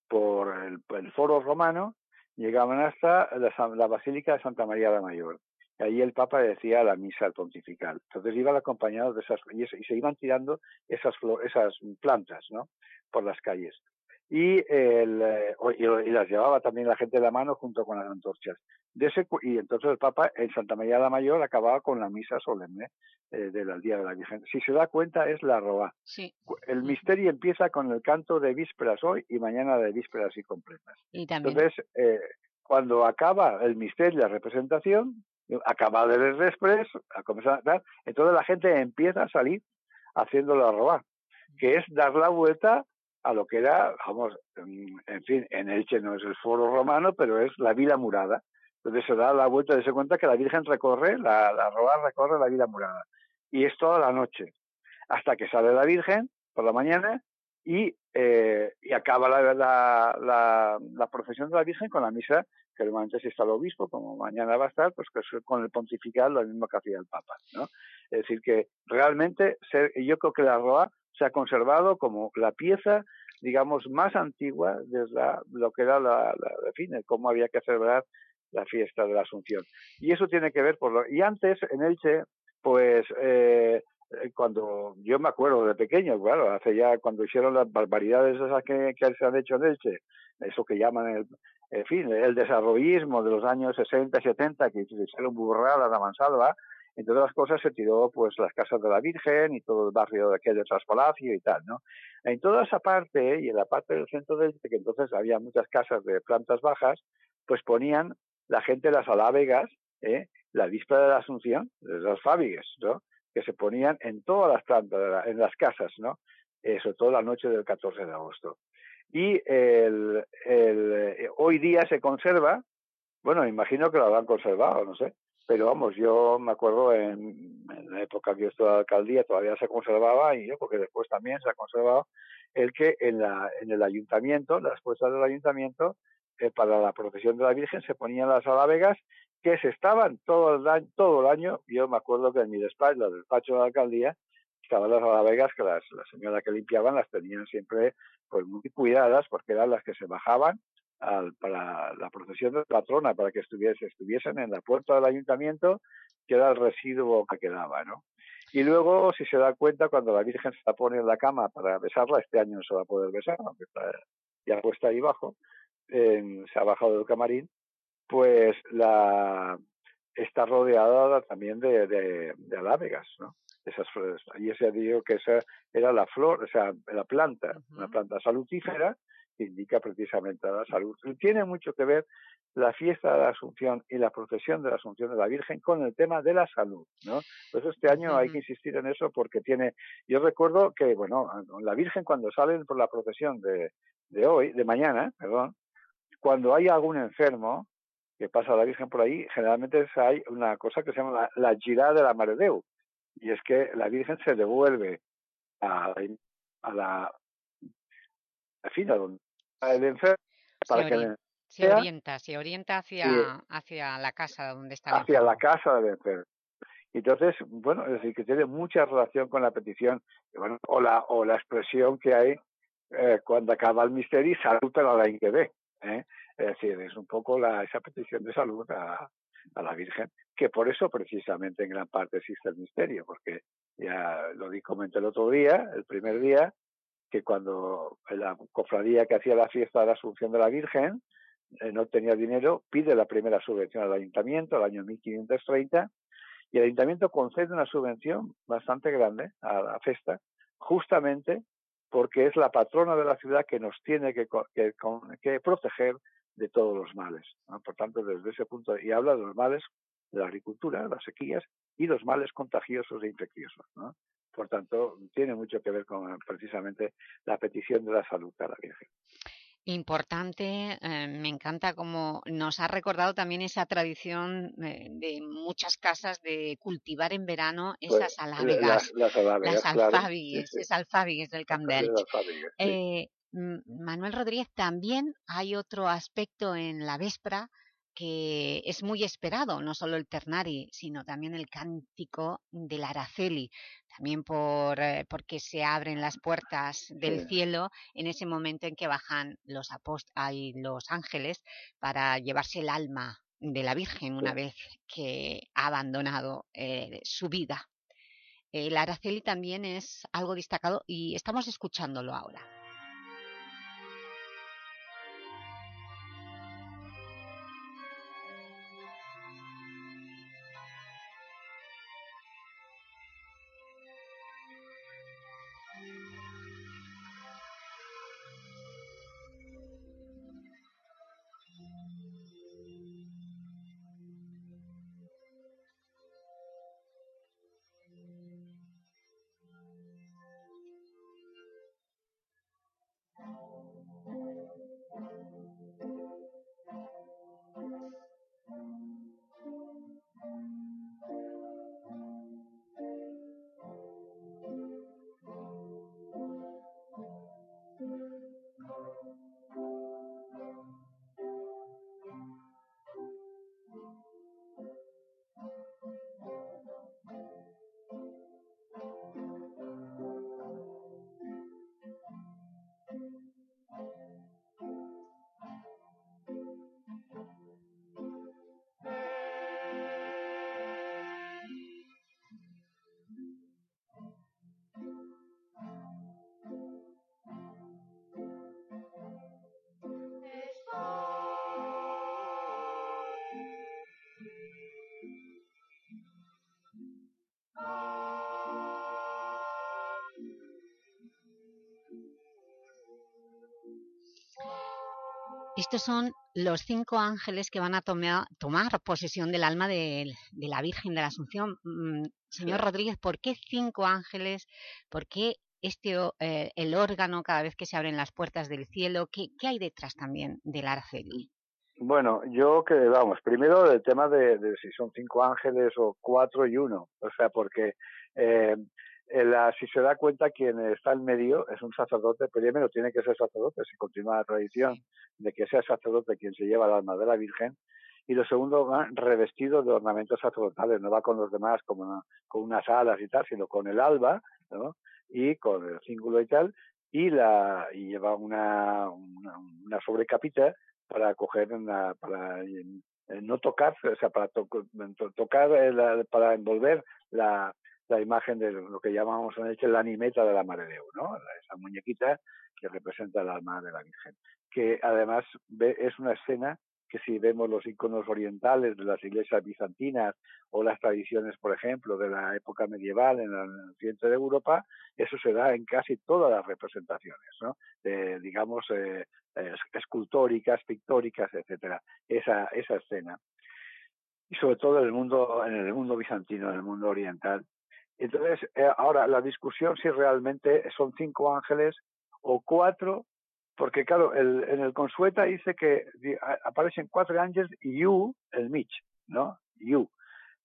S17: por el, foro romano, llegaban hasta la, Basílica de Santa María la Mayor. Y ahí el Papa decía la misa pontifical. Entonces iban acompañados de esas, y, se iban tirando esas, esas plantas, ¿no? Por las calles y, el, eh, y, las llevaba también la gente de la mano junto con las antorchas. De ese, y entonces el Papa en Santa María la Mayor acababa con la misa solemne eh, del Día de la Virgen. Si se da cuenta es la roa.
S1: Sí.
S17: El misterio empieza con el canto de vísperas hoy y mañana de vísperas y completas.
S1: Y también...
S17: Entonces, eh, cuando acaba el misterio, la representación, acaba de ver después, a comenzar, entonces la gente empieza a salir haciendo la roa, que es dar la vuelta a lo que era, vamos, en fin, en Elche no es el foro romano, pero es la Vila Murada. Entonces se da la vuelta de se cuenta que la Virgen recorre, la, la Roa recorre la Vila Murada. Y es toda la noche. Hasta que sale la Virgen por la mañana y, eh, y acaba la, la, la, la, procesión de la Virgen con la misa que normalmente si está el obispo, como mañana va a estar, pues que es con el pontifical lo mismo que hacía el Papa, ¿no? Es decir, que realmente yo creo que la Roa se ha conservado como la pieza, digamos, más antigua de lo que era la, la, la fin, cómo había que celebrar la fiesta de la Asunción. Y eso tiene que ver por lo... Y antes, en Elche, pues eh, cuando yo me acuerdo de pequeño, claro, hace ya cuando hicieron las barbaridades esas que, que se han hecho en Elche, eso que llaman el, en fin, el desarrollismo de los años 60 y 70, que hicieron burradas a mansalva, entre otras cosas se tiró pues las casas de la Virgen y todo el barrio de aquel de Traspalacio y tal, ¿no? En toda esa parte y en la parte del centro del que entonces había muchas casas de plantas bajas, pues ponían la gente las alávegas, ¿eh? la víspera de la Asunción, las fábigues, ¿no? Que se ponían en todas las plantas, en las casas, ¿no? Eh, sobre todo la noche del 14 de agosto. Y el, el, eh, hoy día se conserva, bueno, imagino que lo habrán conservado, no sé, pero vamos, yo me acuerdo en, en la época que yo estuve en la alcaldía todavía se conservaba y yo porque después también se ha conservado el que en, la, en el ayuntamiento, las puestas del ayuntamiento, eh, para la procesión de la Virgen se ponían las alavegas que se estaban todo el, año, todo el año, yo me acuerdo que en mi despacho, el despacho de la alcaldía, estaban las alavegas que las, la señora que limpiaban las tenían siempre pues muy cuidadas porque eran las que se bajaban al, para la procesión de patrona, para que estuviese, estuviesen en la puerta del ayuntamiento, que era el residuo que quedaba, ¿no? Y luego, si se da cuenta, cuando la Virgen se la pone en la cama para besarla, este año no se va a poder besar, aunque está ya puesta ahí abajo, en, se ha bajado del camarín, pues la está rodeada también de, de, de alávegas, ¿no? Esas flores. Y ese digo que esa era la flor, o sea, la planta, uh -huh. una planta salutífera que indica precisamente la salud. Y tiene mucho que ver la fiesta de la Asunción y la procesión de la Asunción de la Virgen con el tema de la salud, ¿no? Pues este año uh -huh. hay que insistir en eso porque tiene, yo recuerdo que, bueno, la Virgen cuando salen por la procesión de, de hoy, de mañana, perdón, cuando hay algún enfermo que pasa la Virgen por ahí, generalmente hay una cosa que se llama la, la girada de la Maredeu, y es que la Virgen se devuelve a, a la en fin, a donde el enfermo
S1: para se que se orienta, se orienta hacia, hacia la casa donde está el
S17: hacia la casa del enfermo. Entonces, bueno, es decir, que tiene mucha relación con la petición, bueno, o la, o la expresión que hay eh, cuando acaba el misterio y salud a la inquebé. ¿eh? Es decir, es un poco la, esa petición de salud a, la Virgen, que por eso precisamente en gran parte existe el misterio, porque ya lo di comenté el otro día, el primer día, que cuando la cofradía que hacía la fiesta de la Asunción de la Virgen eh, no tenía dinero, pide la primera subvención al ayuntamiento, al año 1530, y el ayuntamiento concede una subvención bastante grande a la fiesta, justamente porque es la patrona de la ciudad que nos tiene que, que, que proteger de todos los males. ¿no? Por tanto, desde ese punto, y habla de los males de la agricultura, las sequías y los males contagiosos e infecciosos. ¿no? Por tanto, tiene mucho que ver con precisamente la petición de la salud a la Virgen.
S1: Importante, eh, me encanta como nos ha recordado también esa tradición eh, de muchas casas de cultivar en verano esas pues, alávegas,
S17: las, las, alávegas,
S1: las claro, alfábigues del Camp eh, Manuel Rodríguez, también hay otro aspecto en la véspera que es muy esperado, no solo el ternari, sino también el cántico del Araceli, también por, eh, porque se abren las puertas del sí. cielo en ese momento en que bajan los, hay los ángeles para llevarse el alma de la Virgen una sí. vez que ha abandonado eh, su vida. El Araceli también es algo destacado y estamos escuchándolo ahora. Estos son los cinco ángeles que van a tomar, tomar posesión del alma de, de la Virgen de la Asunción. Mm, señor Rodríguez, ¿por qué cinco ángeles? ¿Por qué este, eh, el órgano cada vez que se abren las puertas del cielo? ¿Qué, qué hay detrás también del Arceli?
S17: Bueno, yo que, vamos, primero el tema de, de, si son cinco ángeles o cuatro y uno, o sea, porque eh, la, si se da cuenta quien está en medio es un sacerdote, primero tiene que ser sacerdote, si continúa la tradición de que sea sacerdote quien se lleva el alma de la Virgen, y lo segundo va revestido de ornamentos sacerdotales, no va con los demás como con unas alas y tal, sino con el alba, ¿no? y con el cíngulo y tal, y la y lleva una, una, una sobrecapita para coger una, para eh, no tocar, o sea, para to, tocar, para envolver la, la imagen de lo que llamamos en el la animeta de la Madre de Dios, ¿no? Esa muñequita que representa el alma de la Virgen, que además es una escena que si vemos los iconos orientales de las iglesias bizantinas o las tradiciones, por ejemplo, de la época medieval en el occidente de Europa, eso se da en casi todas las representaciones, ¿no? Digamos, eh, escultóricas, pictóricas, etcétera, esa, esa escena. Y sobre todo en el mundo, en el mundo bizantino, en el mundo oriental. Entonces, eh, ahora la discusión si realmente son cinco ángeles o cuatro porque claro, el, en el Consueta dice que aparecen cuatro ángeles y U, el Mitch, ¿no? U.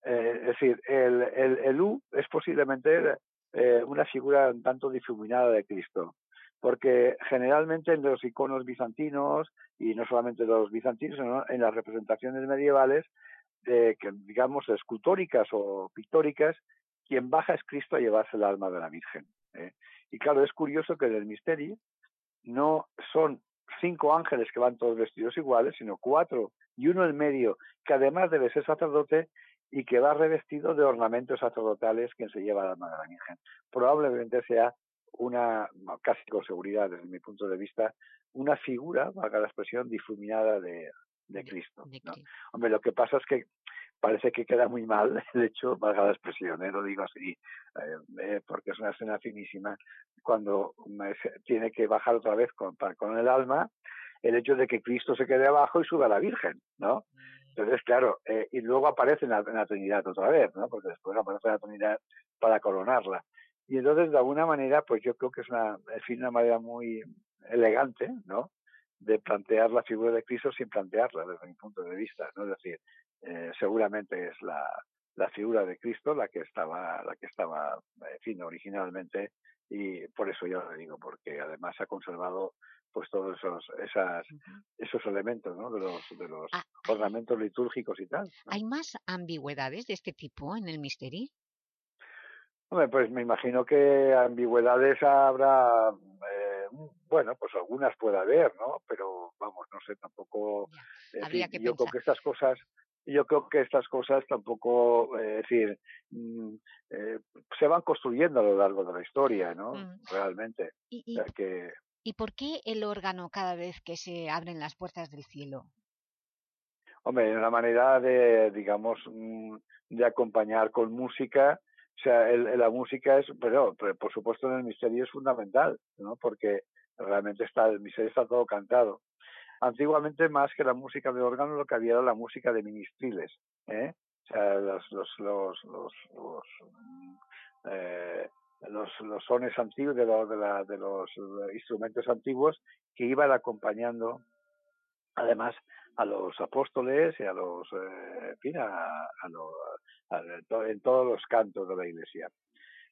S17: Eh, es decir, el, el, U es posiblemente eh, una figura un tanto difuminada de Cristo, porque generalmente en los iconos bizantinos, y no solamente los bizantinos, sino en las representaciones medievales, de, que, digamos, escultóricas o pictóricas, quien baja es Cristo a llevarse el alma de la Virgen. ¿eh? Y claro, es curioso que en el misterio no son cinco ángeles que van todos vestidos iguales, sino cuatro y uno en medio, que además debe ser sacerdote y que va revestido de ornamentos sacerdotales quien se lleva la alma de la Virgen. Probablemente sea una, casi con seguridad desde mi punto de vista, una figura, valga la expresión, difuminada de, de Cristo. ¿no? Hombre, lo que pasa es que parece que queda muy mal *laughs* el hecho, valga la expresión, ¿eh? lo digo así, eh, eh, porque es una escena finísima, cuando tiene que bajar otra vez con, con el alma, el hecho de que Cristo se quede abajo y suba a la Virgen, ¿no? Entonces, claro, eh, y luego aparece en la, en la, Trinidad otra vez, ¿no? Porque después aparece en la Trinidad para coronarla. Y entonces, de alguna manera, pues yo creo que es una, en fin, una manera muy elegante, ¿no? De plantear la figura de Cristo sin plantearla desde mi punto de vista, ¿no? Es decir, eh, seguramente es la, la figura de Cristo la que estaba, la que estaba, en fin, originalmente, y por eso yo lo digo, porque además ha conservado pues todos esos esas, esos elementos ¿no? de los de los ah, ornamentos litúrgicos y tal. ¿no?
S1: ¿Hay más ambigüedades de este tipo en el misterio?
S17: Hombre, pues me imagino que ambigüedades habrá, eh, bueno, pues algunas puede haber, ¿no? Pero vamos, no sé, tampoco.
S1: En fin, que
S17: yo
S1: pensar.
S17: creo que estas cosas, yo creo que estas cosas tampoco, eh, es decir, mm, eh, se van construyendo a lo largo de la historia, ¿no?
S1: Mm.
S17: Realmente.
S1: Y, y,
S17: o sea que,
S1: ¿Y por qué el órgano cada vez que se abren las puertas del cielo?
S17: Hombre, una manera de, digamos, mm, de acompañar con música. O sea, el, la música es, pero, pero, por supuesto en el misterio es fundamental, ¿no? Porque realmente está, el misterio está todo cantado. Antiguamente, más que la música de órgano, lo que había era la música de ministriles, ¿eh? O sea, los, los, los, los, los eh, los, los sones antiguos de, de, la, de los instrumentos antiguos que iban acompañando además a los apóstoles y a los eh, en fin a, a, en todos los cantos de la iglesia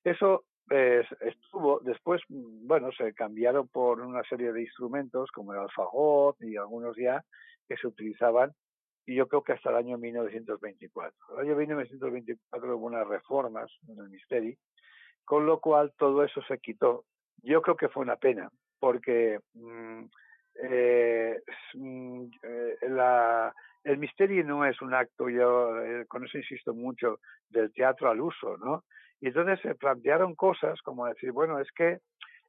S17: eso estuvo después bueno se cambiaron por una serie de instrumentos como el alfagot y algunos ya que se utilizaban y yo creo que hasta el año 1924. El año 1924 hubo unas reformas en el misterio con lo cual todo eso se quitó. Yo creo que fue una pena, porque mm, eh, eh, la, el misterio no es un acto, yo eh, con eso insisto mucho, del teatro al uso, ¿no? Y entonces se plantearon cosas como decir, bueno, es que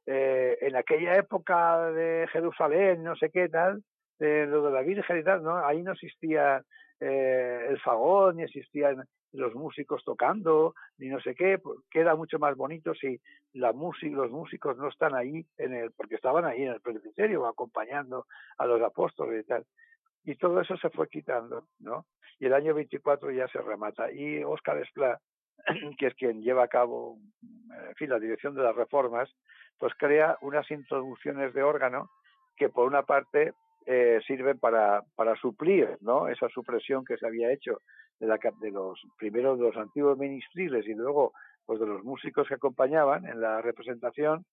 S17: eh, en aquella época de Jerusalén, no sé qué tal, lo de la Virgen y tal, ¿no? Ahí no existía eh, el fagón, ni existían los músicos tocando, ni no sé qué, queda mucho más bonito si la música, los músicos no están ahí, en el, porque estaban ahí en el presbiterio acompañando a los apóstoles y tal. Y todo eso se fue quitando, ¿no? Y el año 24 ya se remata. Y Óscar Esplá, *laughs* que es quien lleva a cabo, en fin, la dirección de las reformas, pues crea unas introducciones de órgano que por una parte eh, sirven para, para suplir ¿no? esa supresión que se había hecho de, la, de los primeros de los antiguos ministriles y luego pues de los músicos que acompañaban en la representación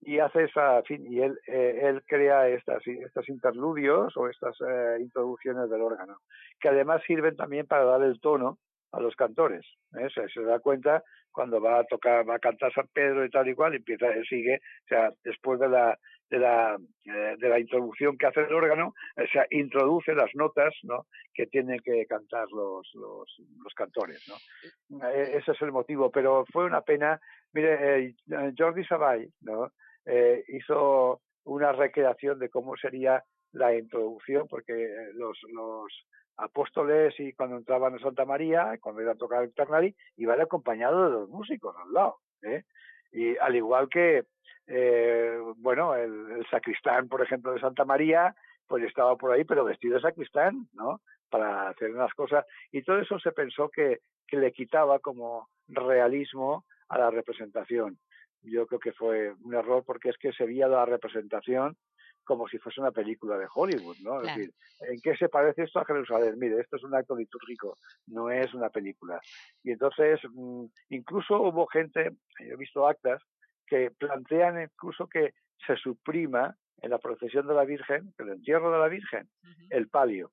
S17: y hace esa fin y él eh, él crea estas estos interludios o estas eh, introducciones del órgano que además sirven también para dar el tono a los cantores ¿eh? se, da cuenta cuando va a tocar va a cantar San Pedro y tal y cual empieza él sigue o sea después de la de la, eh, de la introducción que hace el órgano, o sea, introduce las notas ¿no? que tienen que cantar los, los, los cantores. ¿no? E, ese es el motivo, pero fue una pena. Mire, eh, Jordi Savall ¿no? Eh, hizo una recreación de cómo sería la introducción, porque los, los apóstoles y cuando entraban a Santa María, cuando iban a tocar el Ternari, iban acompañados de los músicos al lado. ¿eh? Y al igual que eh, bueno, el, el, sacristán, por ejemplo, de Santa María, pues estaba por ahí, pero vestido de sacristán, ¿no? Para hacer unas cosas. Y todo eso se pensó que, que le quitaba como realismo a la representación. Yo creo que fue un error porque es que se veía la representación como si fuese una película de Hollywood, ¿no? Claro. Es decir, ¿en qué se parece esto a Jerusalén? Mire, esto es un acto litúrgico, no es una película. Y entonces, mmm, incluso hubo gente, yo he visto actas, que plantean incluso que se suprima en la procesión de la Virgen, el entierro de la Virgen, uh -huh. el palio.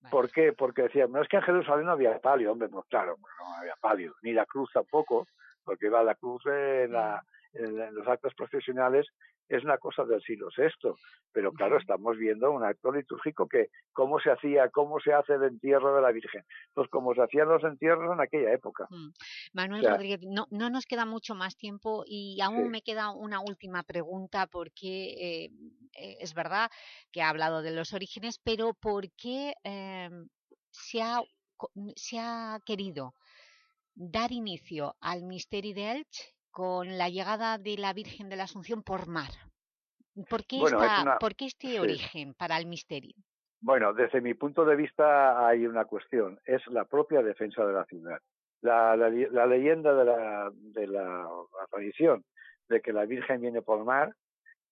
S17: Vale. ¿Por qué? Porque decían, no es que en Jerusalén no había palio, hombre, pues claro, no había palio, ni la cruz tampoco, porque iba la cruz en, la, en los actos procesionales es una cosa del siglo VI, pero claro, estamos viendo un acto litúrgico que cómo se hacía, cómo se hace el entierro de la Virgen, pues como se hacían los entierros en aquella época. Mm.
S1: Manuel o sea, Rodríguez, no, no, nos queda mucho más tiempo y aún sí. me queda una última pregunta porque eh, es verdad que ha hablado de los orígenes, pero ¿por qué eh, se, ha, se ha querido dar inicio al misterio de Elche con la llegada de la Virgen de la Asunción por mar. ¿Por qué, bueno, esta, una... ¿por qué este sí. origen para el misterio?
S17: Bueno, desde mi punto de vista hay una cuestión, es la propia defensa de la ciudad. La, la, la leyenda de la, de la, tradición de que la Virgen viene por mar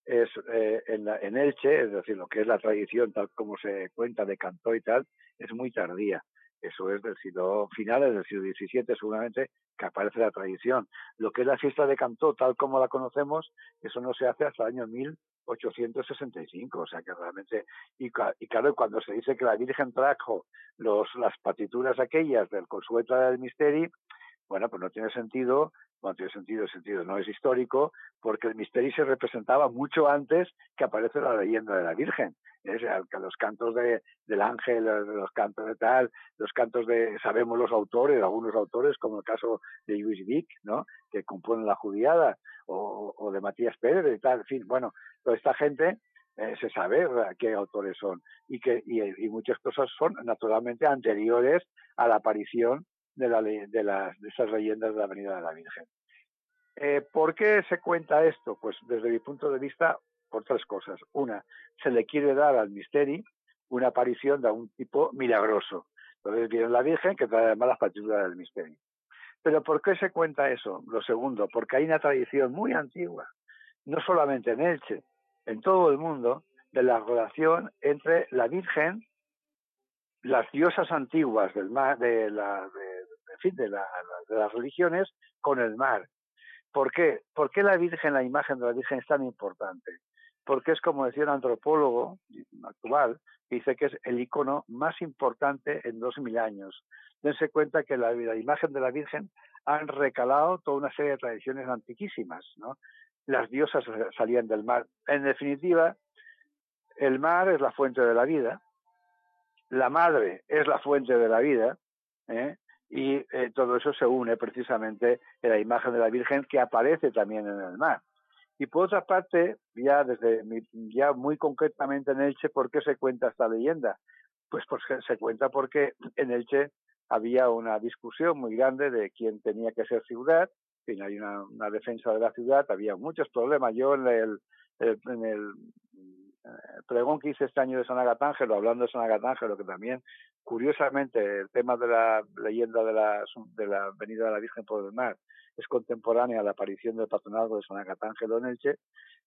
S17: es eh, en, la, en Elche, es decir, lo que es la tradición tal como se cuenta de Cantó y tal, es muy tardía. Eso es del siglo finales del siglo XVII seguramente que aparece la tradición. Lo que es la fiesta de Cantó tal como la conocemos, eso no se hace hasta el año 1865, o sea que realmente y, y claro cuando se dice que la Virgen trajo los las partituras aquellas del Consueto del Misteri, bueno pues no tiene sentido no tiene sentido, sentido no es histórico, porque el misterio se representaba mucho antes que aparece la leyenda de la Virgen. Es los cantos de, del ángel, los cantos de tal, los cantos de, sabemos los autores, algunos autores, como el caso de Luis Vic, ¿no? que componen la Judiada, o, o de Matías Pérez y tal, en fin, bueno, toda esta gente eh, se sabe qué autores son y que y, y muchas cosas son naturalmente anteriores a la aparición de, la, de, las, de esas leyendas de la Avenida de la Virgen. Eh, ¿Por qué se cuenta esto? Pues desde mi punto de vista, por tres cosas. Una, se le quiere dar al misterio una aparición de un tipo milagroso. Entonces viene la Virgen que trae además las partituras del misterio. Pero ¿por qué se cuenta eso? Lo segundo, porque hay una tradición muy antigua, no solamente en Elche, en todo el mundo, de la relación entre la Virgen, las diosas antiguas del mar, de la, de, en fin, de, la, de las religiones con el mar. ¿Por qué? ¿Por qué la Virgen, la imagen de la Virgen es tan importante? Porque es como decía un antropólogo actual, dice que es el icono más importante en dos mil años. Dense cuenta que la, la, imagen de la Virgen han recalado toda una serie de tradiciones antiquísimas, ¿no? Las diosas salían del mar. En definitiva, el mar es la fuente de la vida, la madre es la fuente de la vida, ¿eh? Y eh, todo eso se une precisamente en la imagen de la Virgen que aparece también en el mar. Y por otra parte, ya desde ya muy concretamente en Elche, ¿por qué se cuenta esta leyenda? Pues, pues se cuenta porque en Elche había una discusión muy grande de quién tenía que ser ciudad, en fin, hay una, una defensa de la ciudad, había muchos problemas. Yo en el, en el pregón que hice este año de San Agatángelo, hablando de San Agatángelo, que también, curiosamente, el tema de la leyenda de la, de la venida de la Virgen por el mar es contemporánea a la aparición del patronazgo de San Agatángelo en Elche,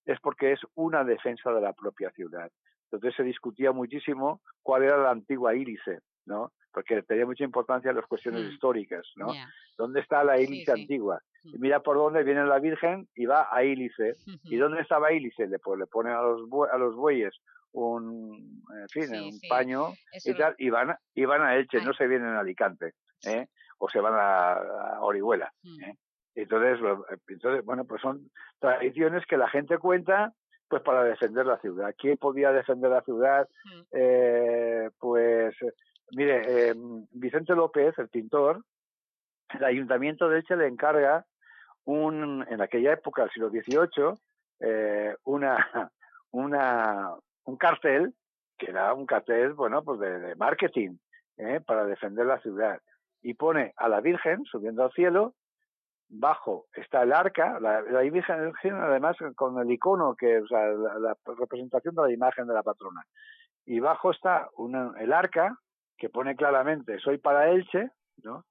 S17: es porque es una defensa de la propia ciudad. Entonces se discutía muchísimo cuál era la antigua ílice, ¿no? Porque tenía mucha importancia las cuestiones
S1: Mm.
S17: históricas, ¿no? ¿Dónde está la ílice antigua? Y mira por dónde viene la Virgen y va a ílice. ¿Y *laughs* dónde estaba ílice? Le, pues, le ponen a los, a los bueyes un, en fin,
S1: Sí,
S17: un paño
S1: Eso
S17: y tal, y van, a- y van a Elche, no se vienen a Alicante, ¿eh? O se van a, a Orihuela,
S1: Mm.
S17: ¿eh? Entonces, entonces, bueno, pues son tradiciones que la gente cuenta pues para defender la ciudad. ¿Quién podía defender la ciudad? Eh, pues, mire, eh, Vicente López, el pintor, el ayuntamiento de Elche le encarga un, en aquella época, el siglo XVIII, eh, una, *laughs* una, un cartel, que era un cartel, bueno, pues de, marketing, ¿eh? para defender la ciudad. Y pone a la Virgen subiendo al cielo, bajo está el arca, la, la Virgen además con el icono, que, o sea, la, la representación de la imagen de la patrona. Y bajo está una, el arca, que pone claramente, soy para Elche, ¿no?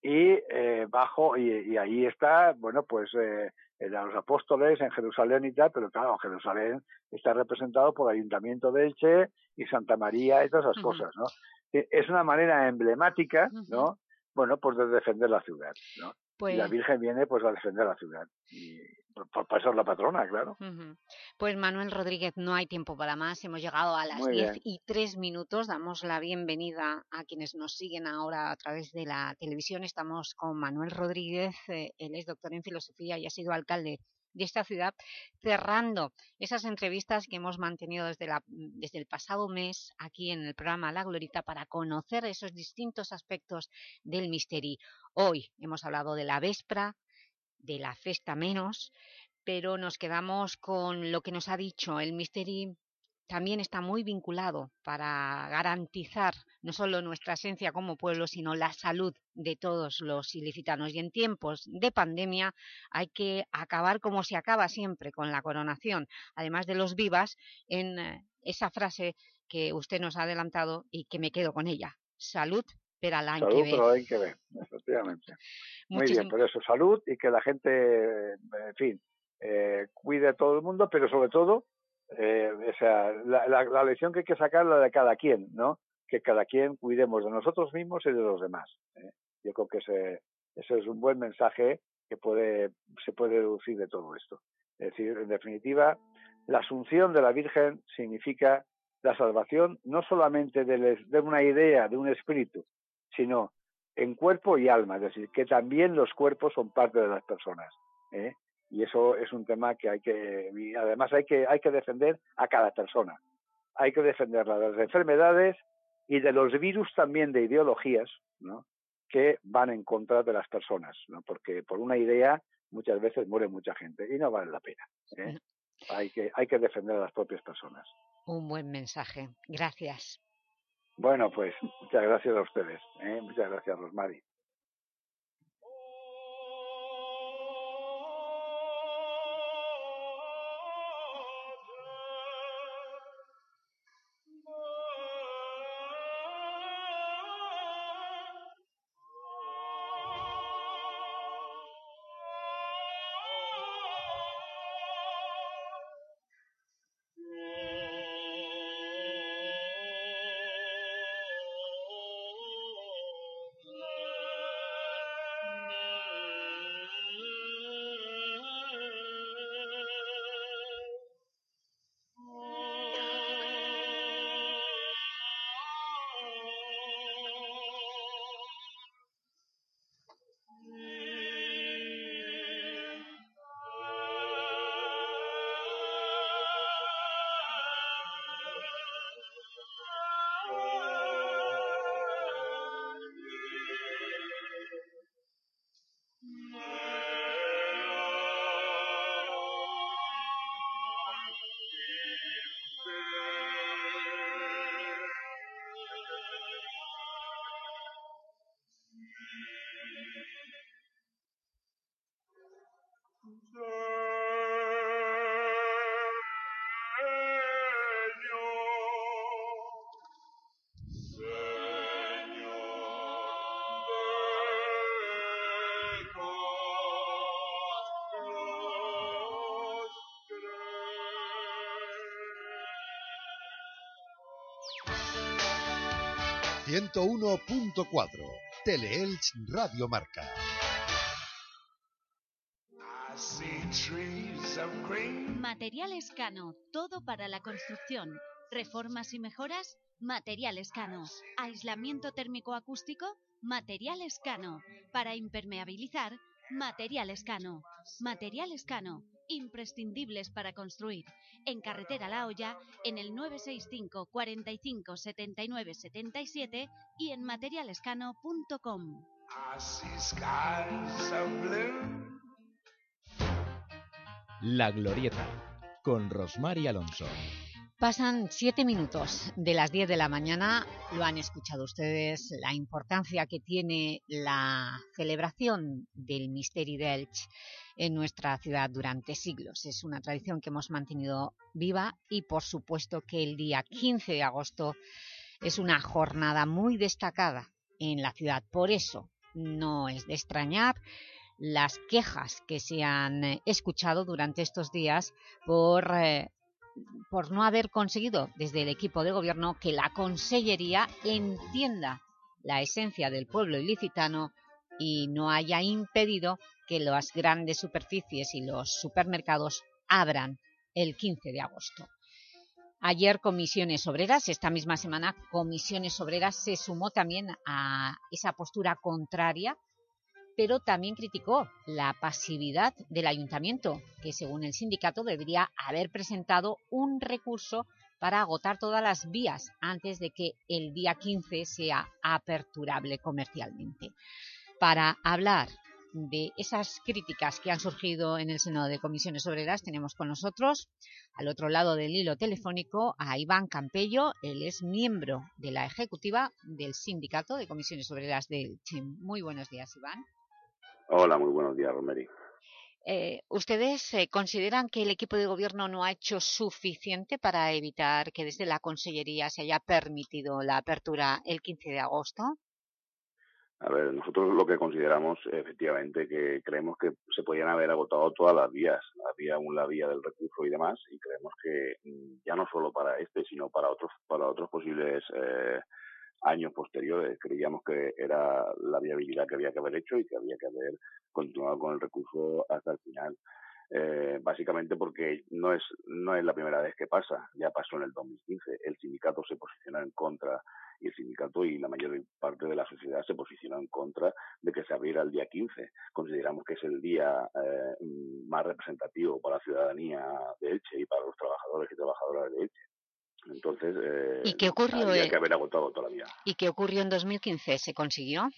S17: y eh, bajo y, y ahí está bueno pues eh, los apóstoles en Jerusalén y tal pero claro Jerusalén está representado por el ayuntamiento de Elche y Santa María y todas esas cosas no E- es una manera emblemática no bueno pues de defender la ciudad no y la
S1: Pues-
S17: Virgen viene pues a defender la ciudad. Y para eso es la patrona claro.
S1: Pues Manuel Rodríguez, no hay tiempo para más. Hemos llegado a las
S17: Muy
S1: 10
S17: bien.
S1: y 3 minutos. Damos la bienvenida a quienes nos siguen ahora a través de la televisión. Estamos con Manuel Rodríguez, eh, él es doctor en filosofía y ha sido alcalde de esta ciudad, cerrando esas entrevistas que hemos mantenido desde, la, desde el pasado mes aquí en el programa La Glorita para conocer esos distintos aspectos del misterio. Hoy hemos hablado de la véspera, de la festa menos, pero nos quedamos con lo que nos ha dicho. El Misteri también está muy vinculado para garantizar no solo nuestra esencia como pueblo, sino la salud de todos los ilicitanos. Y en tiempos de pandemia hay que acabar como se acaba siempre con la coronación, además de los vivas, en eh, esa frase que usted nos ha adelantado y que me quedo con ella. Salud per a l'any
S17: salud
S1: que ve.
S17: pero hay que ver efectivamente muy bien por eso salud y que la gente en fin eh, cuide a todo el mundo pero sobre todo eh, o sea, la, la, la lección que hay que sacar es la de cada quien, ¿no? Que cada quien cuidemos de nosotros mismos y de los demás. ¿eh? Yo creo que ese, ese es un buen mensaje que puede, se puede deducir de todo esto. Es decir, en definitiva, la asunción de la Virgen significa la salvación no solamente de, de una idea, de un espíritu, sino en cuerpo y alma, es decir, que también los cuerpos son parte de las personas. ¿eh? y eso es un tema que hay que y además hay que hay que defender a cada persona hay que defenderla de las enfermedades y de los virus también de ideologías ¿no? que van en contra de las personas ¿no? porque por una idea muchas veces muere mucha gente y no vale la pena ¿eh? hay que hay que defender a las propias personas
S1: Un buen mensaje. Gracias.
S17: Bueno pues muchas gracias a ustedes ¿eh? muchas gracias Rosmary
S2: 101.4 Teleelch Radio Marca.
S13: Materiales Cano, todo para la construcción. Reformas y mejoras, Materiales Cano. Aislamiento térmico acústico, Materiales Cano. Para impermeabilizar, Materiales Cano. Materiales Cano, imprescindibles para construir. En Carretera La Hoya, en el 965 45 79 77 y en materialescano.com.
S16: La Glorieta, con Rosmar y Alonso.
S1: Pasan siete minutos de las 10 de la mañana, lo han escuchado ustedes, la importancia que tiene la celebración del Misteri d'Elx en nuestra ciudad durante siglos. Es una tradición que hemos mantenido viva y por supuesto que el día 15 de agosto es una jornada muy destacada en la ciudad. Por eso no es de extrañar las quejas que se han escuchado durante estos días por, eh, por no haber conseguido desde el equipo de gobierno que la Consellería entienda la esencia del pueblo ilicitano y no haya impedido que las grandes superficies y los supermercados abran el 15 de agosto. Ayer Comisiones Obreras, esta misma semana Comisiones Obreras se sumó también a esa postura contraria pero también criticó la pasividad del Ayuntamiento, que según el sindicato debería haber presentado un recurso para agotar todas las vías antes de que el día 15 sea aperturable comercialmente. Para hablar de esas críticas que han surgido en el seno de Comisiones Obreras, tenemos con nosotros, al otro lado del hilo telefónico, a Iván Campello. Él es miembro de la ejecutiva del Sindicato de Comisiones Obreras del CHEM. Muy buenos días, Iván.
S18: Hola, muy buenos días, Romeri.
S1: Eh, ¿Ustedes eh, consideran que el equipo de gobierno no ha hecho suficiente para evitar que desde la Consellería se haya permitido la apertura el 15 de agosto?
S18: A ver, nosotros lo que consideramos, efectivamente, que creemos que se podían haber agotado todas las vías. Había aún la vía del recurso y demás, y creemos que mm, ya no solo para este, sino para otros, para otros posibles eh, años posteriores. Creíamos que era la viabilidad que había que haber hecho y que había que haber continuado con el recurso hasta el final. Eh, básicamente porque no es no es la primera vez que pasa, ya pasó en el 2015. El sindicato se posicionó en contra y el sindicato y la mayor parte de la sociedad se posicionó en contra de que se abriera el día 15. Consideramos que es el día eh, más representativo para la ciudadanía de Elche y para los trabajadores y trabajadoras de Elche. Entonces, eh,
S1: ¿Y qué ocurrió,
S18: había que haber agotado todavía.
S1: ¿Y qué ocurrió en 2015? ¿Se consiguió?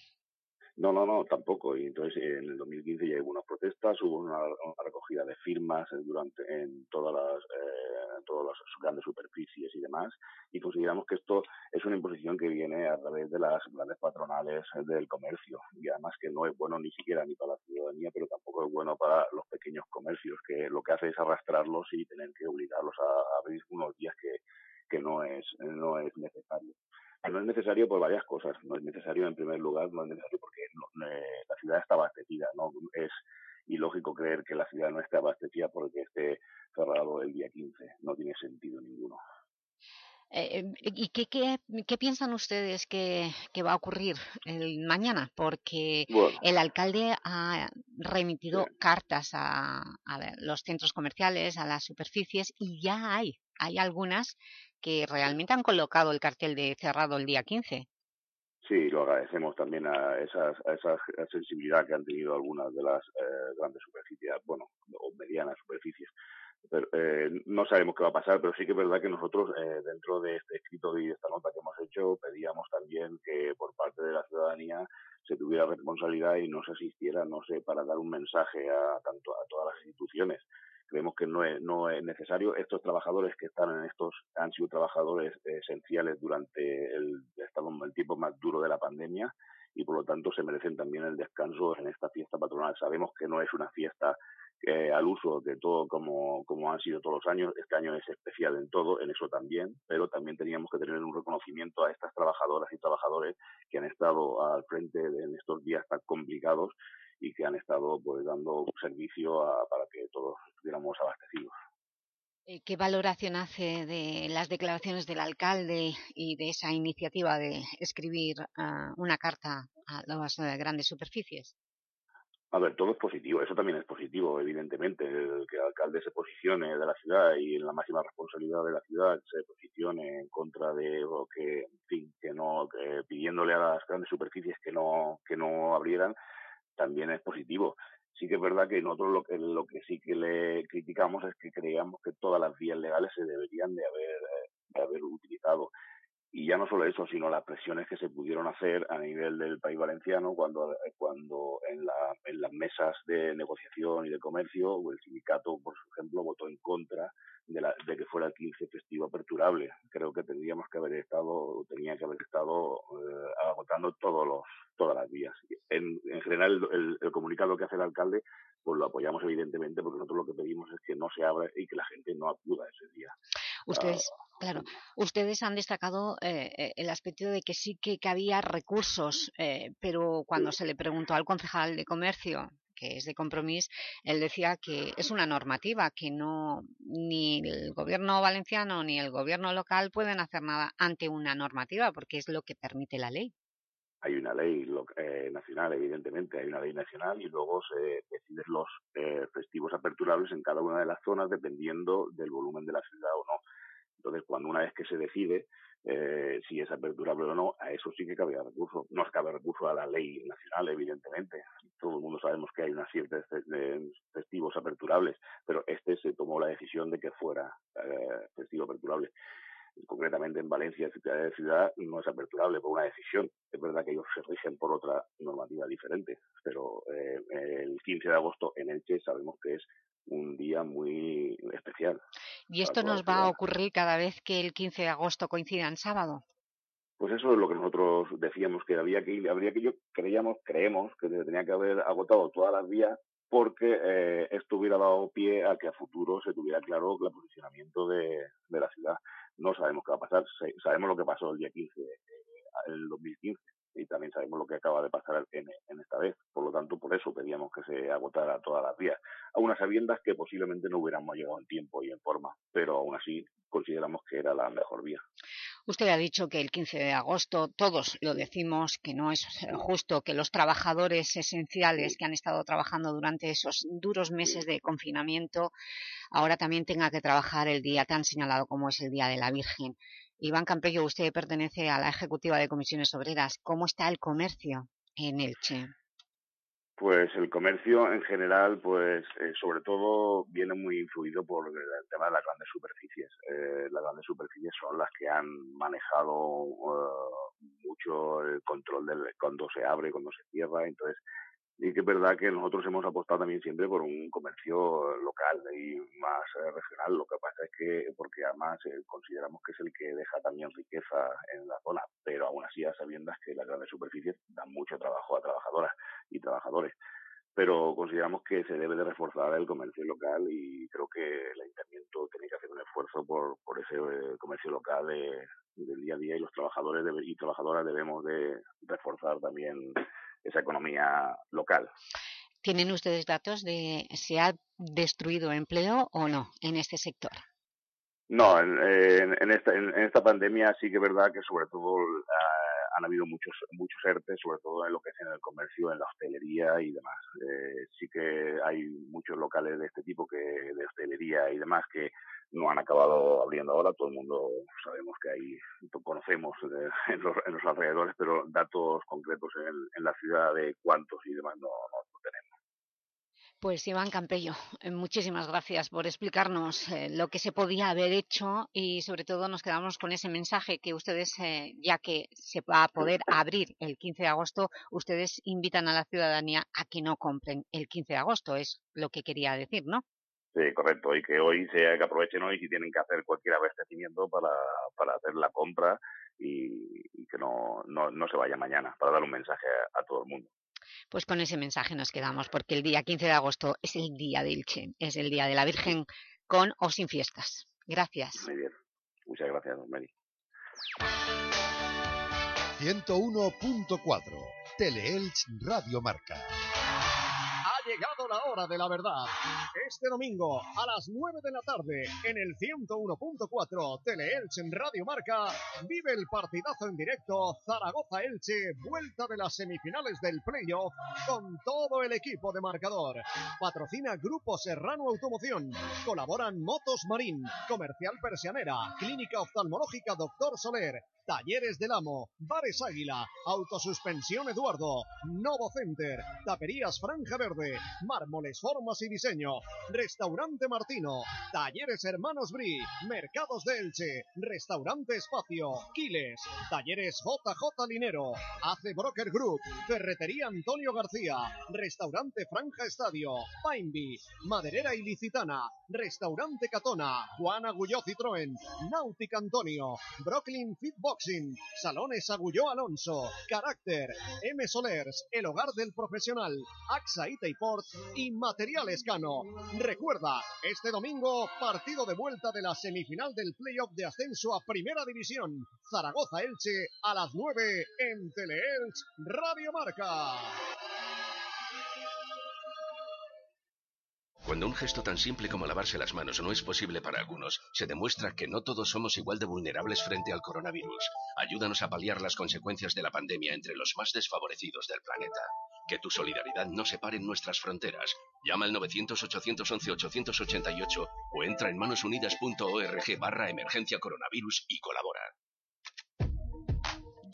S18: No, no, no, tampoco. Y entonces en el 2015 ya hubo unas protestas, hubo una, una recogida de firmas en- durante en todas las eh, todas las grandes superficies y demás. Y consideramos que esto es una imposición que viene a través de las grandes patronales del comercio y además que no es bueno ni siquiera ni para la ciudadanía, pero tampoco es bueno para los pequeños comercios, que lo que hace es arrastrarlos y tener que obligarlos a abrir unos días que que no es no es necesario. No es necesario por varias cosas. No es necesario, en primer lugar, no es necesario porque no- eh, la ciudad está abastecida. No es ilógico creer que la ciudad no esté abastecida porque esté cerrado el día 15. No tiene sentido ninguno.
S1: Eh, eh, ¿Y qué, qué, qué piensan ustedes que, que va a ocurrir el mañana? Porque
S18: Bueno.
S1: el alcalde ha remitido cartas a, a los centros comerciales, a las superficies, y ya hay, hay algunas que realmente han colocado el cartel de cerrado el día 15.
S18: Sí, lo agradecemos también a, esas, a esa sensibilidad que han tenido algunas de las eh, grandes superficies, bueno, o medianas superficies. Pero, eh, no sabemos qué va a pasar, pero sí que es verdad que nosotros, eh, dentro de este escrito y de esta nota que hemos hecho, pedíamos también que por parte de la ciudadanía se tuviera responsabilidad y no se asistiera, no sé, para dar un mensaje a tanto a todas las instituciones. Creemos que no es, necesario. Estos trabajadores que están en estos han sido trabajadores esenciales durante el, el tiempo más duro de la pandemia y por lo tanto se merecen también el descanso en esta fiesta patronal. Sabemos que no es una fiesta eh, al uso de todo como, como han sido todos los años. Este año es especial en todo, en eso también, pero también teníamos que tener un reconocimiento a estas trabajadoras y trabajadores que han estado al frente en estos días tan complicados y que han estado pues dando servicio a- para que todos estuviéramos abastecidos.
S1: Eh, ¿Qué valoración hace de las declaraciones del alcalde y de esa iniciativa de escribir ah, una carta a las eh, grandes superficies?
S18: A ver, todo es positivo, eso también es positivo, evidentemente, que el alcalde se posicione de la ciudad y en la máxima responsabilidad de la ciudad se posicione en contra de lo que, en fin, que no, pidiéndole a las grandes superficies que no, que no abrieran, también es positivo. Sí que es verdad que nosotros lo que, lo que sí que le criticamos es que creíamos que todas las vías legales se deberían de haber, eh, de haber utilizado y ya no solo eso, sino las presiones que se pudieron hacer a nivel del país valenciano cuando, cuando en, la, en las mesas de negociación y de comercio el sindicato, por ejemplo, votó en contra de, la, de que fuera el 15 festivo aperturable. Creo que tendríamos que haber estado, tenía que haber estado eh, agotando todos los, todas las vías. En, en general, el, el, comunicado que hace el alcalde, pues lo apoyamos evidentemente porque nosotros lo que pedimos es que no se abra y que la gente no acuda ese día.
S1: Ustedes, claro, ustedes han destacado eh, eh, el aspecto de que sí que, que había recursos, eh, pero cuando se le preguntó al concejal de comercio que es de compromiso, él decía que es una normativa, que no ni el gobierno valenciano ni el gobierno local pueden hacer nada ante una normativa, porque es lo que permite la ley.
S18: Hay una ley eh, nacional, evidentemente, hay una ley nacional y luego se deciden los eh, festivos aperturables en cada una de las zonas dependiendo del volumen de la ciudad o no. Entonces, cuando una vez que se decide eh, si es aperturable o no, a eso sí que cabe recurso. No cabe recurso a la ley nacional, evidentemente. Todo el mundo sabemos que hay una cierta festivos aperturables, pero este se tomó la decisión de que fuera eh, festivo aperturable concretamente en Valencia, ciudad de ciudad, no es aperturable por una decisión. Es verdad que ellos se rigen por otra normativa diferente, pero eh, el 15 de agosto en Elche sabemos que es un día muy especial.
S1: ¿Y esto nos va a ocurrir cada vez que el 15 de agosto coincida en sábado?
S18: Pues eso es lo que nosotros decíamos que había que ir, habría que yo creíamos, creemos que tenía que haber agotado todas las vías porque eh, esto hubiera dado pie a que a futuro se tuviera claro el posicionamiento de, de la ciudad. No sabemos qué va a pasar, sabemos lo que pasó el día 15 del 2015 y también sabemos lo que acaba de pasar en, en, esta vez. Por lo tanto, por eso pedíamos que se agotara todas las vías. A unas sabiendas que posiblemente no hubiéramos llegado en tiempo y en forma, pero aún así consideramos que era la mejor vía.
S1: Usted ha dicho que el 15 de agosto, todos lo decimos, que no es justo que los trabajadores esenciales que han estado trabajando durante esos duros meses de confinamiento ahora también tengan que trabajar el día tan señalado como es el Día de la Virgen. Iván Campello, usted pertenece a la Ejecutiva de Comisiones Obreras. ¿Cómo está el comercio en Elche?
S18: Pues el comercio en general, pues eh, sobre todo viene muy influido por el tema de las grandes superficies. Eh, las grandes superficies son las que han manejado uh, mucho el control de cuando se abre, cuando se cierra. Entonces, y que es verdad que nosotros hemos apostado también siempre por un comercio local y más eh, regional. Lo que pasa es que, porque además eh, consideramos que es el que deja también riqueza en la zona, pero aún así a sabiendas que las grandes superficies dan mucho trabajo a trabajadoras y trabajadores. Pero consideramos que se debe de reforzar el comercio local y creo que el ayuntamiento tiene que hacer un esfuerzo por, por ese eh, comercio local del día a día y los trabajadores y trabajadoras debemos de reforzar también esa economía local.
S1: ¿Tienen ustedes datos de si ha destruido empleo o no en este sector?
S18: No, en, en, esta, en, esta, pandemia sí que es verdad que sobre todo uh, han habido muchos muchos ERTE, sobre todo en lo que es en el comercio, en la hostelería y demás. Eh, sí que hay muchos locales de este tipo que de hostelería y demás que no han acabado abriendo ahora. Todo el mundo sabemos que hay, conocemos eh, *laughs* en, los, en, los, alrededores, pero datos concretos en, en, la ciudad de cuántos y demás no, no, no tenemos.
S1: Pues Iván Campello, eh, muchísimas gracias por explicarnos eh, lo que se podía haber hecho y sobre todo nos quedamos con ese mensaje que ustedes, eh, ya que se va a poder abrir el 15 de agosto, ustedes invitan a la ciudadanía a que no compren el 15 de agosto, es lo que quería decir, ¿no?
S18: Sí, correcto, y que hoy sea que aprovechen hoy si tienen que hacer cualquier abastecimiento para, para hacer la compra y, y que no, no, no, se vaya mañana, para dar un mensaje a, a todo el mundo.
S1: Pues con ese mensaje nos quedamos, porque el día 15 de agosto es el día del Che, es el día de la Virgen con o sin fiestas. Gracias.
S18: Muy bien. Muchas gracias, Mary.
S2: 101.4 Teleelch Radio Marca.
S19: Ha llegado
S20: la hora de la verdad. Este domingo a las 9 de la tarde en el 101.4 Teleelch en Radio Marca vive el partidazo en directo Zaragoza-Elche, vuelta de las semifinales del playoff con todo el equipo de marcador. Patrocina Grupo Serrano Automoción. Colaboran Motos Marín, Comercial Persianera, Clínica Oftalmológica Doctor Soler, Talleres del Amo, Bares Águila, Autosuspensión Eduardo, Novo Center, Taperías Franja Verde, Mármoles Formas y Diseño, Restaurante Martino, Talleres Hermanos Bri, Mercados de Elche, Restaurante Espacio, Quiles, Talleres JJ Linero, Ace Broker Group, Ferretería Antonio García, Restaurante Franja Estadio, Painby, Maderera Ilicitana, Restaurante Catona, Juan Agulló Citroën, Náutica Antonio, Brooklyn Fit Boxing, Salones Agulló Alonso, Carácter, M Solers, El Hogar del Profesional, AXA Itaport y Material Escano. Recuerda, este domingo, partido de vuelta de la semifinal del playoff de ascenso a Primera División, Zaragoza-Elche, a las 9 en Teleelch Radio Marca.
S19: Cuando un gesto tan simple como lavarse las manos no es posible para algunos, se demuestra que no todos somos igual de vulnerables frente al coronavirus. Ayúdanos a paliar las consecuencias de la pandemia entre los más desfavorecidos del planeta. Que tu solidaridad no separe nuestras fronteras. Llama al 900-811-888 o entra en manosunidas.org barra emergencia coronavirus y colabora.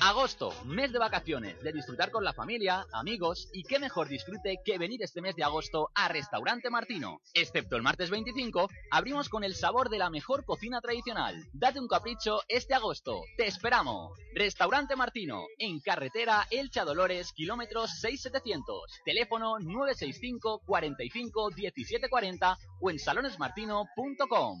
S21: Agosto, mes de vacaciones, de disfrutar con la familia, amigos y qué mejor disfrute que venir este mes de agosto a Restaurante Martino. Excepto el martes 25, abrimos con el sabor de la mejor cocina tradicional. Date un capricho este agosto. ¡Te esperamos! Restaurante Martino, en carretera Elcha Dolores, kilómetros 6700. Teléfono 965 45 1740 o en salonesmartino.com.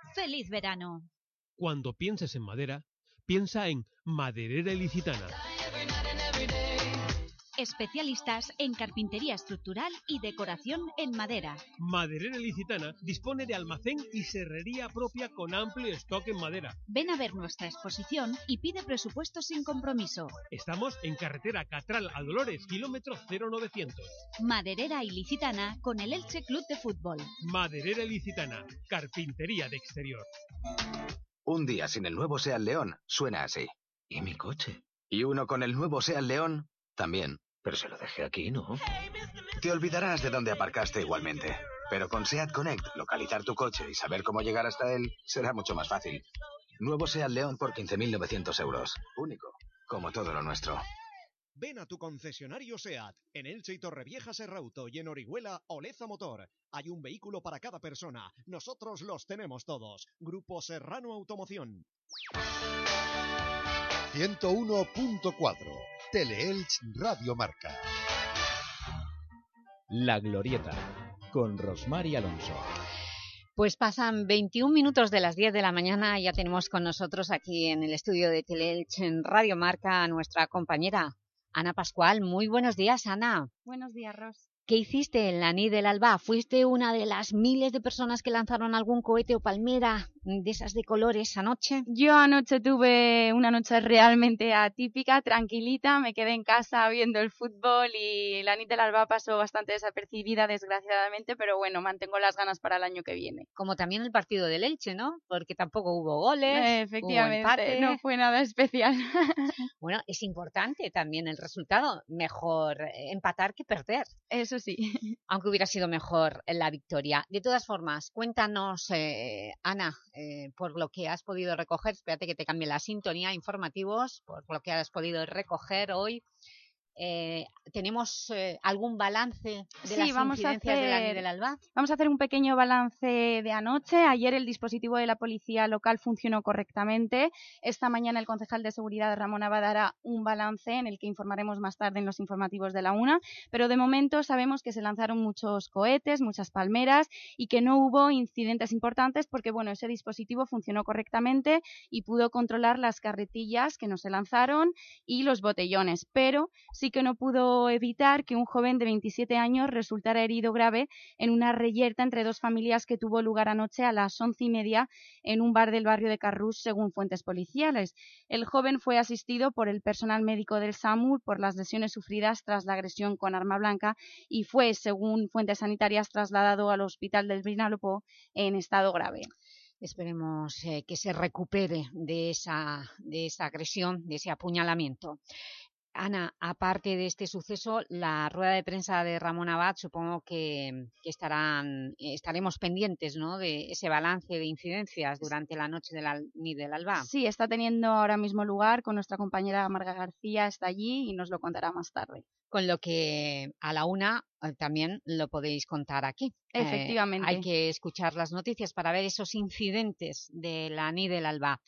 S13: ¡Feliz verano!
S15: Cuando pienses en madera, piensa en Maderera Ilicitana.
S13: Especialistas en carpintería estructural y decoración en madera.
S15: Maderera Ilicitana dispone de almacén y serrería propia con amplio stock en madera.
S13: Ven a ver nuestra exposición y pide presupuesto sin compromiso.
S15: Estamos en carretera Catral a Dolores, kilómetro 0900.
S13: Maderera Ilicitana con el Elche Club de Fútbol.
S15: Maderera Ilicitana, carpintería de exterior.
S22: Un día sin el nuevo Seat León suena así.
S23: ¿Y mi coche?
S22: Y uno con el nuevo Seat León también.
S23: Pero se lo dejé aquí, ¿no?
S22: Te olvidarás de dónde aparcaste igualmente. Pero con SEAT Connect, localizar tu coche y saber cómo llegar hasta él será mucho más fácil. Nuevo SEAT León por 15.900 euros. Único, como todo lo nuestro.
S20: Ven a tu concesionario SEAT, en Elche y Torrevieja Serrauto y en Orihuela Oleza Motor. Hay un vehículo para cada persona. Nosotros los tenemos todos. Grupo Serrano Automoción.
S2: 101.4 Teleelch Radio Marca.
S16: La Glorieta, con Rosmar y Alonso.
S1: Pues pasan 21 minutos de las 10 de la mañana y ya tenemos con nosotros aquí en el estudio de Teleelch en Radio Marca a nuestra compañera Ana Pascual. Muy buenos días, Ana.
S24: Buenos días, Ros.
S1: ¿Qué hiciste en la NID del Alba? ¿Fuiste una de las miles de personas que lanzaron algún cohete o palmera de esas de colores anoche?
S24: Yo anoche tuve una noche realmente atípica, tranquilita, me quedé en casa viendo el fútbol y la del Alba pasó bastante desapercibida, desgraciadamente, pero bueno, mantengo las ganas para el año que viene.
S1: Como también el partido del Elche, ¿no? Porque tampoco hubo goles,
S24: Efectivamente, no fue nada especial. *laughs*
S1: bueno, es importante también el resultado, mejor empatar que perder.
S24: Eso sí.
S1: Aunque hubiera sido mejor la victoria. De todas formas, cuéntanos, eh, Ana, eh, por lo que has podido recoger, espérate que te cambie la sintonía, informativos, por lo que has podido recoger hoy eh, ¿Tenemos eh, algún balance de las
S24: vamos
S1: incidencias
S24: a
S1: hacer, del ALBA?
S24: Vamos a hacer un pequeño balance de anoche. Ayer el dispositivo de la policía local funcionó correctamente. Esta mañana el concejal de seguridad Ramón Abad dará un balance en el que informaremos más tarde en los informativos de la UNA. Pero de momento sabemos que se lanzaron muchos cohetes, muchas palmeras y que no hubo incidentes importantes porque bueno, ese dispositivo funcionó correctamente y pudo controlar las carretillas que no se lanzaron y los botellones. Pero sí que no pudo evitar que un joven de 27 años resultara herido grave en una reyerta entre dos familias que tuvo lugar anoche a las once y media en un bar del barrio de Carrús, según fuentes policiales. El joven fue asistido por el personal médico del SAMUR por las lesiones sufridas tras la agresión con arma blanca y fue, según fuentes sanitarias, trasladado al hospital del Vinalopó en estado grave.
S1: Esperemos eh, que se recupere de esa, de esa agresión, de ese apuñalamiento. Ana, aparte de este suceso, la rueda de prensa de Ramón Abad, supongo que, estarán, estaremos pendientes ¿no? de ese balance de incidencias durante la noche del, del Alba.
S24: Sí, está teniendo ahora mismo lugar con nuestra compañera Marga García, está allí y nos lo contará más tarde.
S1: Con lo que a la una eh, también lo podéis contar aquí.
S24: Eh, Efectivamente.
S1: hay que escuchar las noticias para ver esos incidentes de la NI del Alba.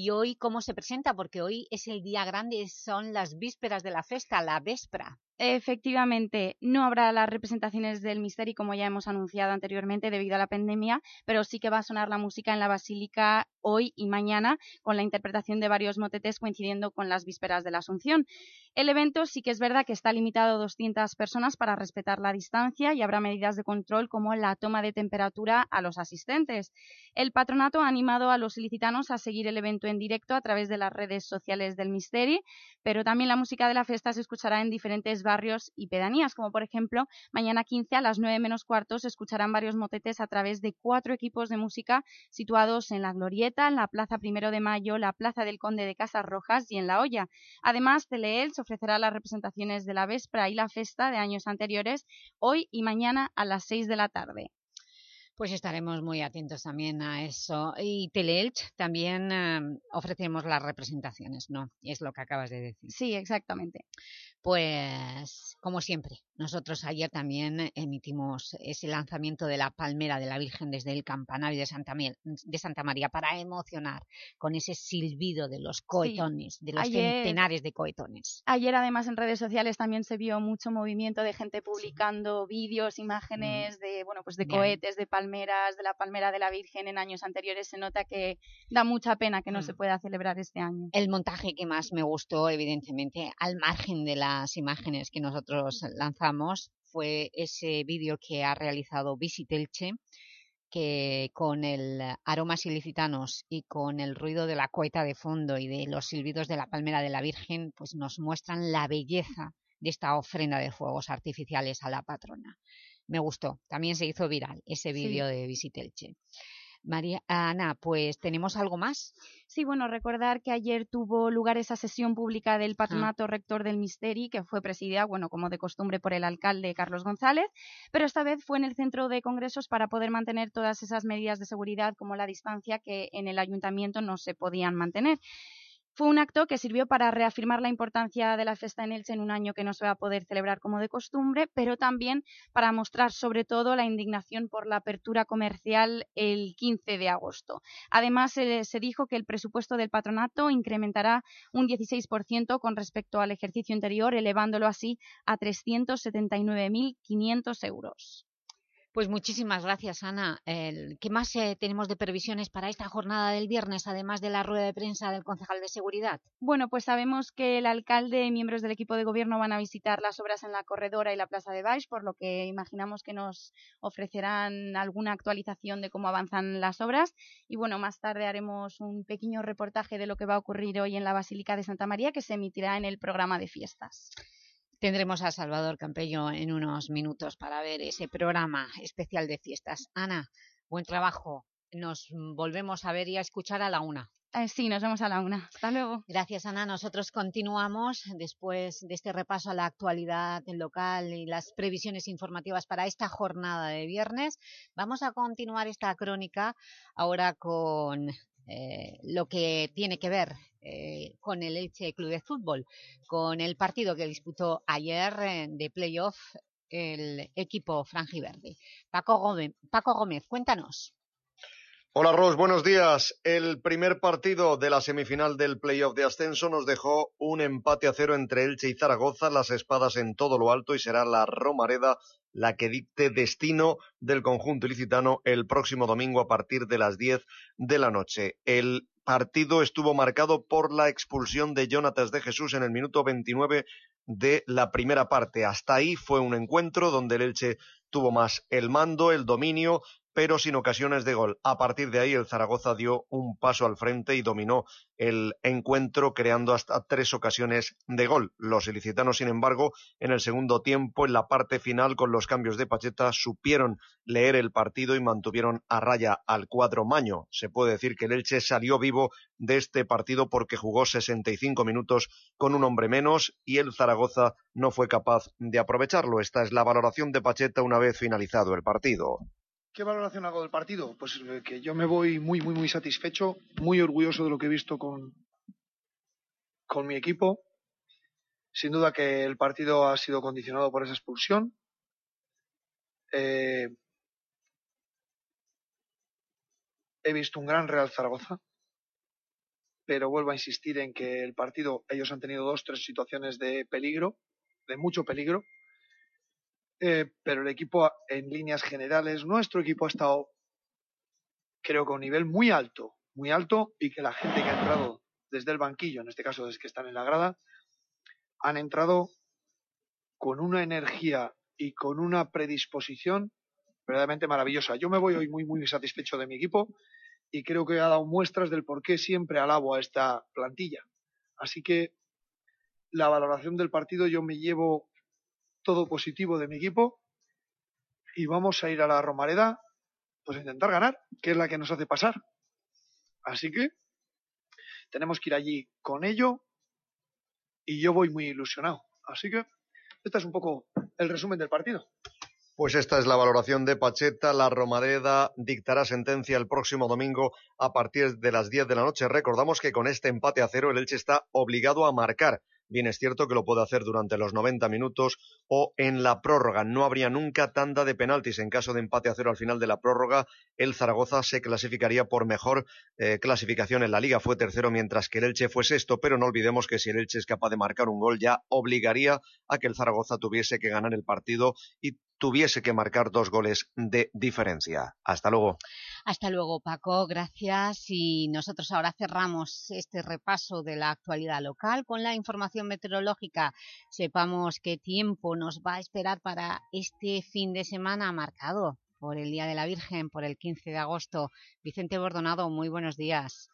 S1: ¿Y hoy cómo se presenta? Porque hoy es el día grande, son las vísperas de la festa, la véspera.
S24: Efectivamente, no habrá las representaciones del Misteri como ya hemos anunciado anteriormente debido a la pandemia, pero sí que va a sonar la música en la Basílica hoy y mañana con la interpretación de varios motetes coincidiendo con las vísperas de la Asunción. El evento sí que es verdad que está limitado a 200 personas para respetar la distancia y habrá medidas de control como la toma de temperatura a los asistentes. El patronato ha animado a los ilicitanos a seguir el evento en directo a través de las redes sociales del Misteri, pero también la música de la fiesta se escuchará en diferentes barrios y pedanías, como por ejemplo, mañana 15 a las 9 menos cuartos se escucharán varios motetes a través de cuatro equipos de música situados en la Glorieta, en la Plaza Primero de Mayo, la Plaza del Conde de Casas Rojas y en La Hoya. Además, Teleel se ofrecerá las representaciones de la Vespra y la Festa de años anteriores hoy y mañana a las 6 de la tarde.
S1: Pues estaremos muy atentos también a eso. Y Teleelch también eh, ofrecemos las representaciones, ¿no? Es lo que acabas de decir.
S24: Sí, exactamente.
S1: Pues, como siempre, nosotros ayer también emitimos ese lanzamiento de la Palmera de la Virgen desde el campanario de Santa, de Santa María para emocionar con ese silbido de los cohetones, de los centenares de cohetones.
S24: Ayer, además, en redes sociales también se vio mucho movimiento de gente publicando vídeos, imágenes mm. de, bueno, pues de cohetes, de palmeras, de la Palmera de la Virgen en años anteriores. Se nota que da mucha pena que no se mm. pueda celebrar este año.
S1: El montaje que más me gustó, evidentemente, al margen de la imágenes que nosotros lanzamos fue ese vídeo que ha realizado Visitelche, que con el aromas ilicitanos y con el ruido de la coeta de fondo y de los silbidos de la palmera de la Virgen, pues nos muestran la belleza de esta ofrenda de fuegos artificiales a la patrona. Me gustó. También se hizo viral ese vídeo de Visitelche. María Ana, pues ¿tenemos algo más?
S24: Sí, bueno, recordar que ayer tuvo lugar esa sesión pública del Patronato Rector del Misteri, que fue presidida, bueno, como de costumbre, por el alcalde Carlos González, pero esta vez fue en el centro de congresos para poder mantener todas esas medidas de seguridad como la distancia que en el ayuntamiento no se podían mantener. Fue un acto que sirvió para reafirmar la importancia de la fiesta en Elche en un año que no se va a poder celebrar como de costumbre, pero también para mostrar sobre todo la indignación por la apertura comercial el 15 de agosto. Además, se dijo que el presupuesto del patronato incrementará un 16% con respecto al ejercicio anterior, elevándolo así a 379.500 euros.
S1: Pues muchísimas gracias, Ana. ¿Qué más eh, tenemos de previsiones para esta jornada del viernes, además de la rueda de prensa del concejal de Seguridad?
S24: Bueno, pues sabemos que el alcalde y miembros del equipo de gobierno van a visitar las obras en la Corredora y la Plaza de Baix, por lo que imaginamos que nos ofrecerán alguna actualización de cómo avanzan las obras. Y bueno, más tarde haremos un pequeño reportaje de lo que va a ocurrir hoy en la Basílica de Santa María, que se emitirá en el programa de fiestas.
S1: Tendremos a Salvador Campello en unos minutos para ver ese programa especial de fiestas. Ana, buen trabajo. Nos volvemos a ver y a escuchar a la una.
S24: Eh, sí, nos vemos a la una. Hasta luego.
S1: Gracias, Ana. Nosotros continuamos después de este repaso a la actualidad local y las previsiones informativas para esta jornada de viernes. Vamos a continuar esta crónica ahora con eh, lo que tiene que ver eh, con el Elche Club de Fútbol, con el partido que disputó ayer eh, de playoff el equipo franjiverde. Paco Gómez, Paco Gómez, cuéntanos.
S20: Hola Ros, buenos días. El primer partido de la semifinal del playoff de ascenso nos dejó un empate a cero entre Elche y Zaragoza, las espadas en todo lo alto y será la Romareda la que dicte destino del conjunto ilicitano el próximo domingo a partir de las 10 de la noche. El partido estuvo marcado por la expulsión de Jonatas de Jesús en el minuto 29 de la primera parte. Hasta ahí fue un encuentro donde el Elche tuvo más el mando, el dominio, pero sin ocasiones de gol. A partir de ahí el Zaragoza dio un paso al frente y dominó el encuentro creando hasta tres ocasiones de gol. Los ilicitanos, sin embargo, en el segundo tiempo, en la parte final, con los cambios de Pacheta, supieron leer el partido y mantuvieron a raya al cuadro Maño. Se puede decir que el Elche salió vivo de este partido porque jugó 65 minutos con un hombre menos y el Zaragoza no fue capaz de aprovecharlo. Esta es la valoración de Pacheta una vez finalizado el partido.
S25: ¿Qué valoración hago del partido? Pues eh, que yo me voy muy, muy, muy satisfecho, muy orgulloso de lo que he visto con, con mi equipo. Sin duda que el partido ha sido condicionado por esa expulsión. Eh, he visto un gran Real Zaragoza, pero vuelvo a insistir en que el partido, ellos han tenido dos, tres situaciones de peligro, de mucho peligro, eh, pero el equipo, en líneas generales, nuestro equipo ha estado, creo que a un nivel muy alto, muy alto, y que la gente que ha entrado desde el banquillo, en este caso desde que están en la grada, han entrado con una energía y con una predisposición verdaderamente maravillosa. Yo me voy hoy muy, muy satisfecho de mi equipo y creo que ha dado muestras del por qué siempre alabo a esta plantilla. Así que la valoración del partido yo me llevo todo positivo de mi equipo y vamos a ir a la Romareda pues a intentar ganar, que es la que nos hace pasar. Así que tenemos que ir allí con ello y yo voy muy ilusionado. Así que este es un poco el resumen del partido.
S20: Pues esta es la valoración de Pacheta. La Romareda dictará sentencia el próximo domingo a partir de las 10 de la noche. Recordamos que con este empate a cero el Elche está obligado a marcar Bien es cierto que lo puede hacer durante los 90 minutos o en la prórroga. No habría nunca tanda de penaltis. En caso de empate a cero al final de la prórroga, el Zaragoza se clasificaría por mejor eh, clasificación en la liga. Fue tercero mientras que el Elche fue sexto, pero no olvidemos que si el Elche es capaz de marcar un gol ya obligaría a que el Zaragoza tuviese que ganar el partido y tuviese que marcar dos goles de diferencia. Hasta luego.
S1: Hasta luego, Paco. Gracias. Y nosotros ahora cerramos este repaso de la actualidad local con la información meteorológica. Sepamos qué tiempo nos va a esperar para este fin de semana marcado por el Día de la Virgen, por el 15 de agosto. Vicente Bordonado, muy buenos días.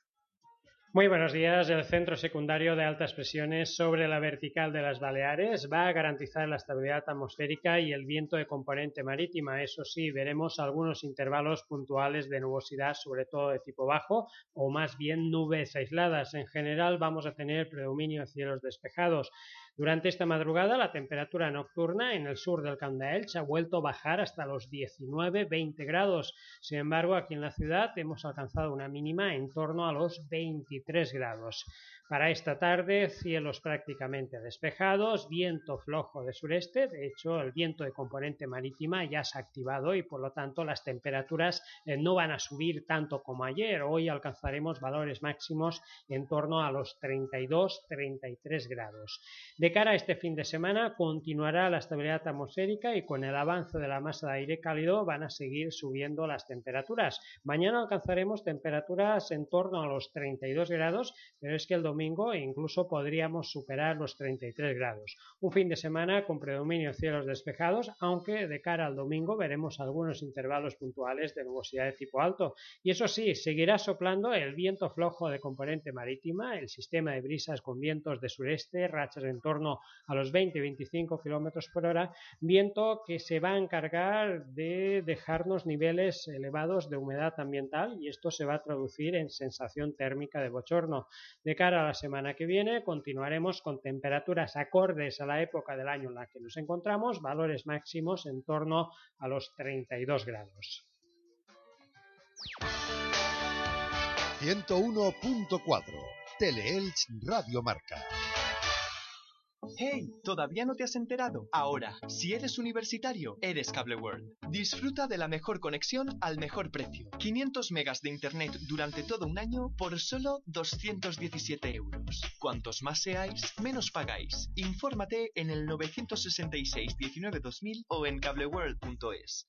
S26: Muy buenos días. El Centro Secundario de Altas Presiones sobre la vertical de las Baleares va a garantizar la estabilidad atmosférica y el viento de componente marítima. Eso sí, veremos algunos intervalos puntuales de nubosidad, sobre todo de tipo bajo, o más bien nubes aisladas. En general vamos a tener predominio de cielos despejados. Durante esta madrugada la temperatura nocturna en el sur del Camp se ha vuelto a bajar hasta los 19-20 grados. Sin embargo, aquí en la ciudad hemos alcanzado una mínima en torno a los 23 grados. Para esta tarde, cielos prácticamente despejados, viento flojo de sureste, de hecho el viento de componente marítima ya se ha activado y por lo tanto las temperaturas eh, no van a subir tanto como ayer. Hoy alcanzaremos valores máximos en torno a los 32-33 grados. De cara a este fin de semana continuará la estabilidad atmosférica y con el avance de la masa de aire cálido van a seguir subiendo las temperaturas. Mañana alcanzaremos temperaturas en torno a los 32 grados, pero es que el domingo incluso podríamos superar los 33 grados. Un fin de semana con predominio cielos despejados, aunque de cara al domingo veremos algunos intervalos puntuales de nubosidad de tipo alto. Y eso sí, seguirá soplando el viento flojo de componente marítima, el sistema de brisas con vientos de sureste, rachas en torno a los 20-25 km por hora, viento que se va a encargar de dejarnos niveles elevados de humedad ambiental y esto se va a traducir en sensación térmica de bochorno. De cara la semana que viene continuaremos con temperaturas acordes a la época del año en la que nos encontramos, valores máximos en torno a los 32 grados.
S2: 101.4 Teleelch Radio Marca.
S27: ¡Hey! ¿Todavía no te has enterado? Ahora, si eres universitario, eres Cable World. Disfruta de la mejor conexión al mejor precio. 500 megas de internet durante todo un año por solo 217 euros. Cuantos más seáis, menos pagáis. Infórmate en el 966 19 2000 o en cableworld.es.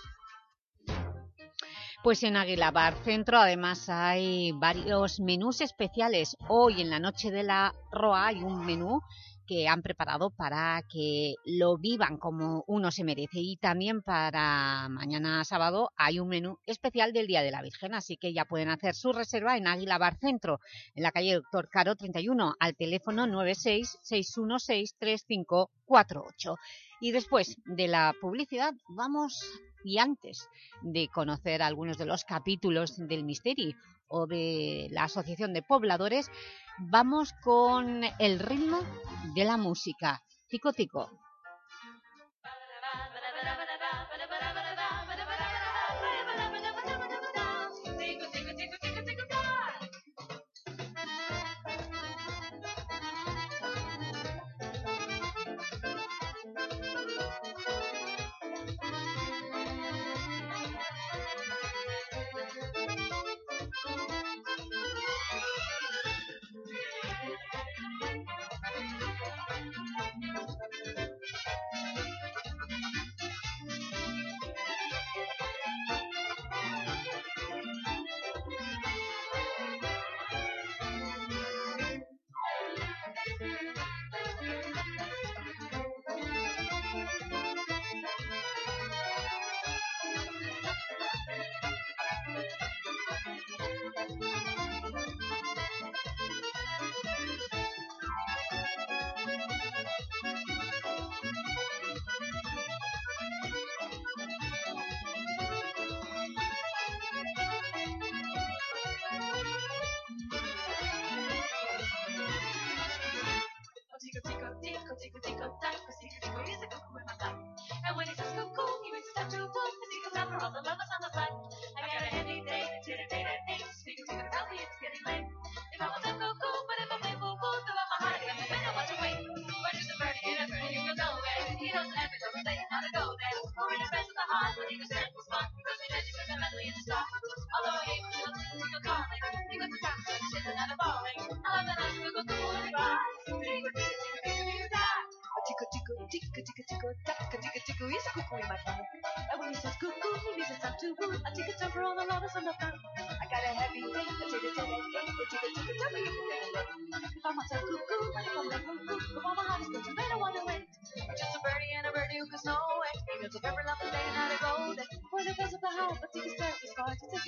S1: Pues en Águila Bar Centro además hay varios menús especiales. Hoy en la noche de la Roa hay un menú que han preparado para que lo vivan como uno se merece y también para mañana sábado hay un menú especial del Día de la Virgen, así que ya pueden hacer su reserva en Águila Bar Centro, en la calle Doctor Caro 31, al teléfono 966163548. Y después de la publicidad vamos y antes de conocer algunos de los capítulos del Misteri o de la Asociación de Pobladores, vamos con el ritmo de la música. Tico Tico.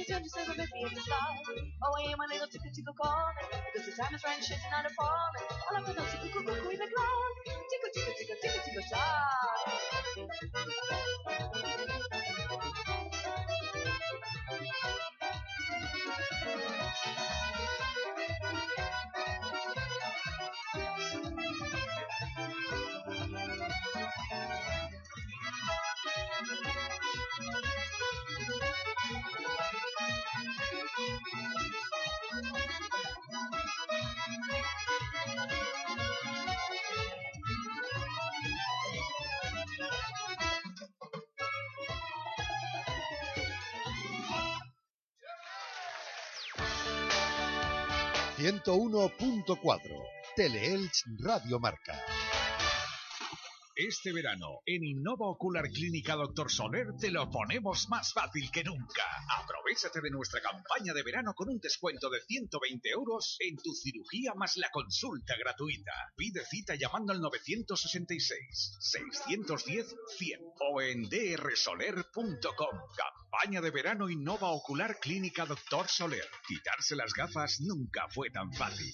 S28: Cause don't you say my baby the starving Oh, I am a little tickle tickle calling Because the time is right and shit's not a falling All I want is to tickle tickle
S2: ...101.4... Teleelch Radio Marca.
S29: Este verano, en Innova Ocular Clínica Dr. Soler, te lo ponemos más fácil que nunca. Aprovechate de nuestra campaña de verano con un descuento de 120 euros en tu cirugía más la consulta gratuita. Pide cita llamando al 966-610-100 o en drsoler.com. De verano Innova Ocular Clínica Dr. Soler. Quitarse las gafas nunca fue tan fácil.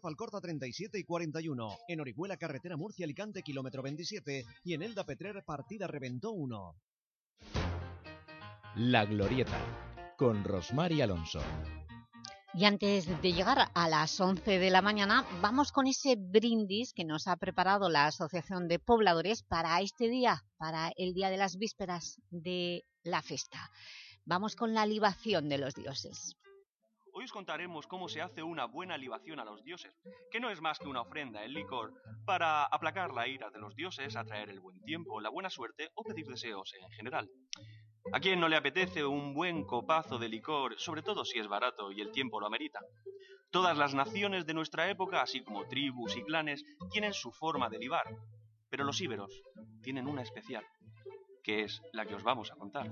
S20: Falcorta 37 y 41. En Orihuela, Carretera Murcia, Alicante, kilómetro 27. Y en Elda Petrer, partida Reventó 1.
S16: La Glorieta, con Rosmar y Alonso.
S1: Y antes de llegar a las 11 de la mañana, vamos con ese brindis que nos ha preparado la Asociación de Pobladores para este día, para el día de las vísperas de la fiesta. Vamos con la libación de los dioses.
S30: Hoy os contaremos cómo se hace una buena libación a los dioses, que no es más que una ofrenda en licor para aplacar la ira de los dioses, atraer el buen tiempo, la buena suerte o pedir deseos en general. ¿A quién no le apetece un buen copazo de licor, sobre todo si es barato y el tiempo lo amerita? Todas las naciones de nuestra época, así como tribus y clanes, tienen su forma de libar, pero los íberos tienen una especial, que es la que os vamos a contar.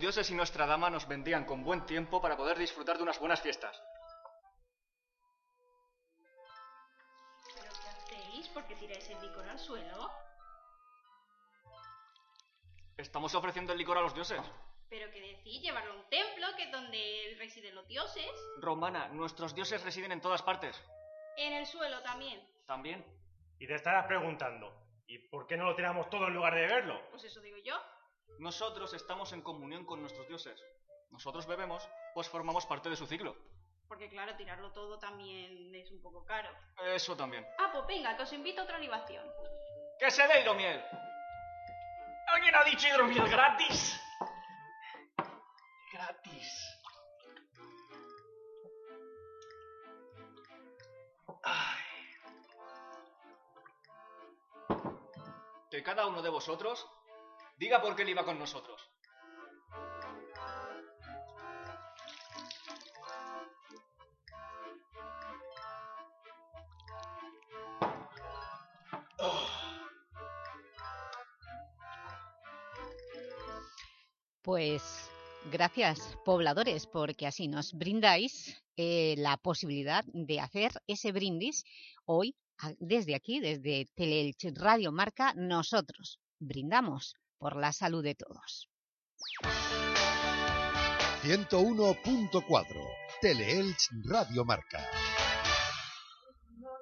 S31: Los dioses y nuestra dama nos vendían con buen tiempo para poder disfrutar de unas buenas fiestas.
S32: ¿Pero qué hacéis? ¿Por qué tiráis el licor al suelo?
S31: Estamos ofreciendo el licor a los dioses.
S32: ¿Pero qué decís? Llevarlo a un templo, que es donde residen los dioses.
S31: Romana, nuestros dioses residen en todas partes.
S32: En el suelo también.
S31: También.
S33: Y te estarás preguntando, ¿y por qué no lo tiramos todo en lugar de beberlo?
S32: Pues eso digo yo.
S31: Nosotros estamos en comunión con nuestros dioses. Nosotros bebemos, pues formamos parte de su ciclo.
S32: Porque claro, tirarlo todo también es un poco caro.
S31: Eso también.
S32: Ah, pues venga, que os invito a otra libación.
S31: ¡Que se dé hidromiel! ¿Alguien ha dicho hidromiel gratis? Gratis. Ay. Que cada uno de vosotros diga por qué él iba con nosotros.
S1: Pues gracias, pobladores, porque así nos brindáis eh, la posibilidad de hacer ese brindis hoy, desde aquí, desde Teleelch Radio Marca, nosotros brindamos por la salud de todos.
S2: 101.4 Teleelch Radio Marca.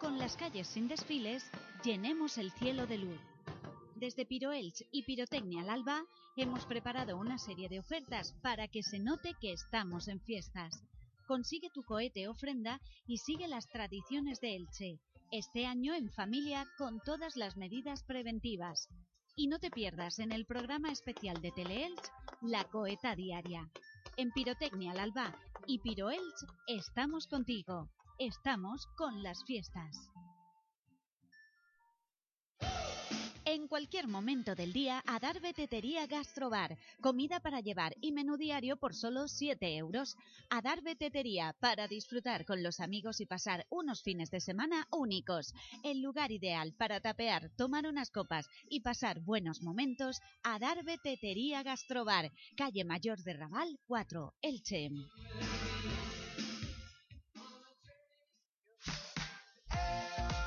S13: Con las calles sin desfiles, llenemos el cielo de luz. Desde Piroelch y Pirotecnia al Alba hemos preparado una serie de ofertas para que se note que estamos en fiestas. Consigue tu cohete ofrenda y sigue las tradiciones de Elche. Este año en familia con todas las medidas preventivas. Y no te pierdas en el programa especial de Teleelch La Coheta Diaria. En Pirotecnia al Alba y Piroelch estamos contigo. Estamos con las fiestas. En cualquier momento del día, a dar Betetería Gastrobar. Comida para llevar y menú diario por solo 7 euros. A dar Betetería para disfrutar con los amigos y pasar unos fines de semana únicos. El lugar ideal para tapear, tomar unas copas y pasar buenos momentos. A dar Betetería Gastrobar. Calle Mayor de Raval 4, Elche.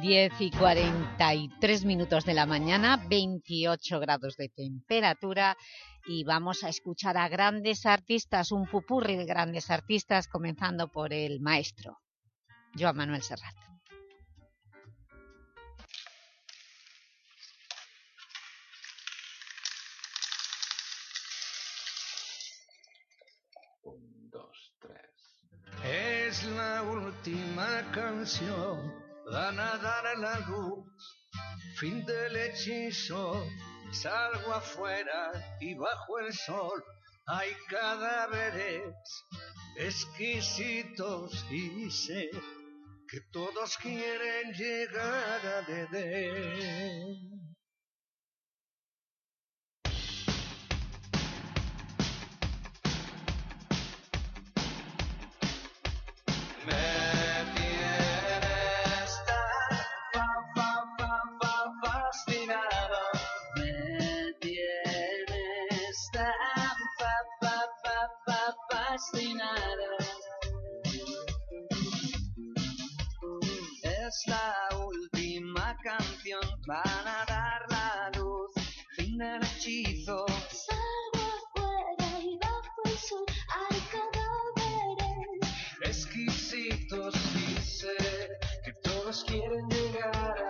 S1: 10 y 43 minutos de la mañana, 28 grados de temperatura y vamos a escuchar a grandes artistas, un pupurri de grandes artistas, comenzando por el maestro, Joan Manuel Serrat.
S34: dos, tres. Es la última canción, van a la luz, fin del hechizo, salgo afuera y bajo el sol hay cadáveres exquisitos y sé que todos quieren llegar a Edén. Me Es la última canción, van a dar la luz, fin del hechizo.
S28: Salgo afuera y bajo el sol hay cadáveres.
S34: exquisitos sé que todos quieren llegar a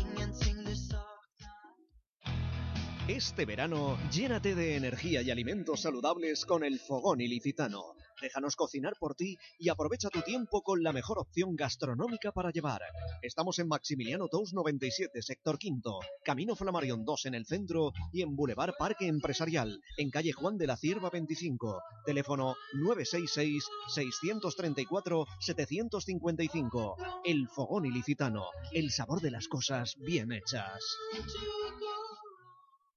S20: Este verano, llénate de energía y alimentos saludables con el Fogón Ilicitano. Déjanos cocinar por ti y aprovecha tu tiempo con la mejor opción gastronómica para llevar. Estamos en Maximiliano Tous 97, sector quinto, Camino Flamarión 2 en el centro y en Boulevard Parque Empresarial, en calle Juan de la Cierva 25. Teléfono 966-634-755. El Fogón Ilicitano, el sabor de las cosas bien hechas.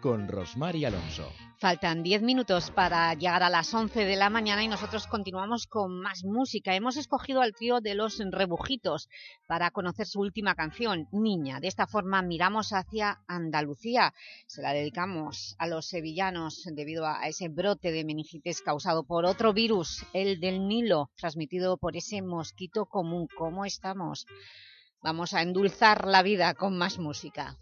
S16: con Rosmar y Alonso.
S1: Faltan 10 minutos para llegar a las 11 de la mañana y nosotros continuamos con más música. Hemos escogido al trío de Los Rebujitos para conocer su última canción, Niña. De esta forma miramos hacia Andalucía. Se la dedicamos a los sevillanos debido a ese brote de meningitis causado por otro virus, el del Nilo, transmitido por ese mosquito común. ¿Cómo estamos? Vamos a endulzar la vida con más música.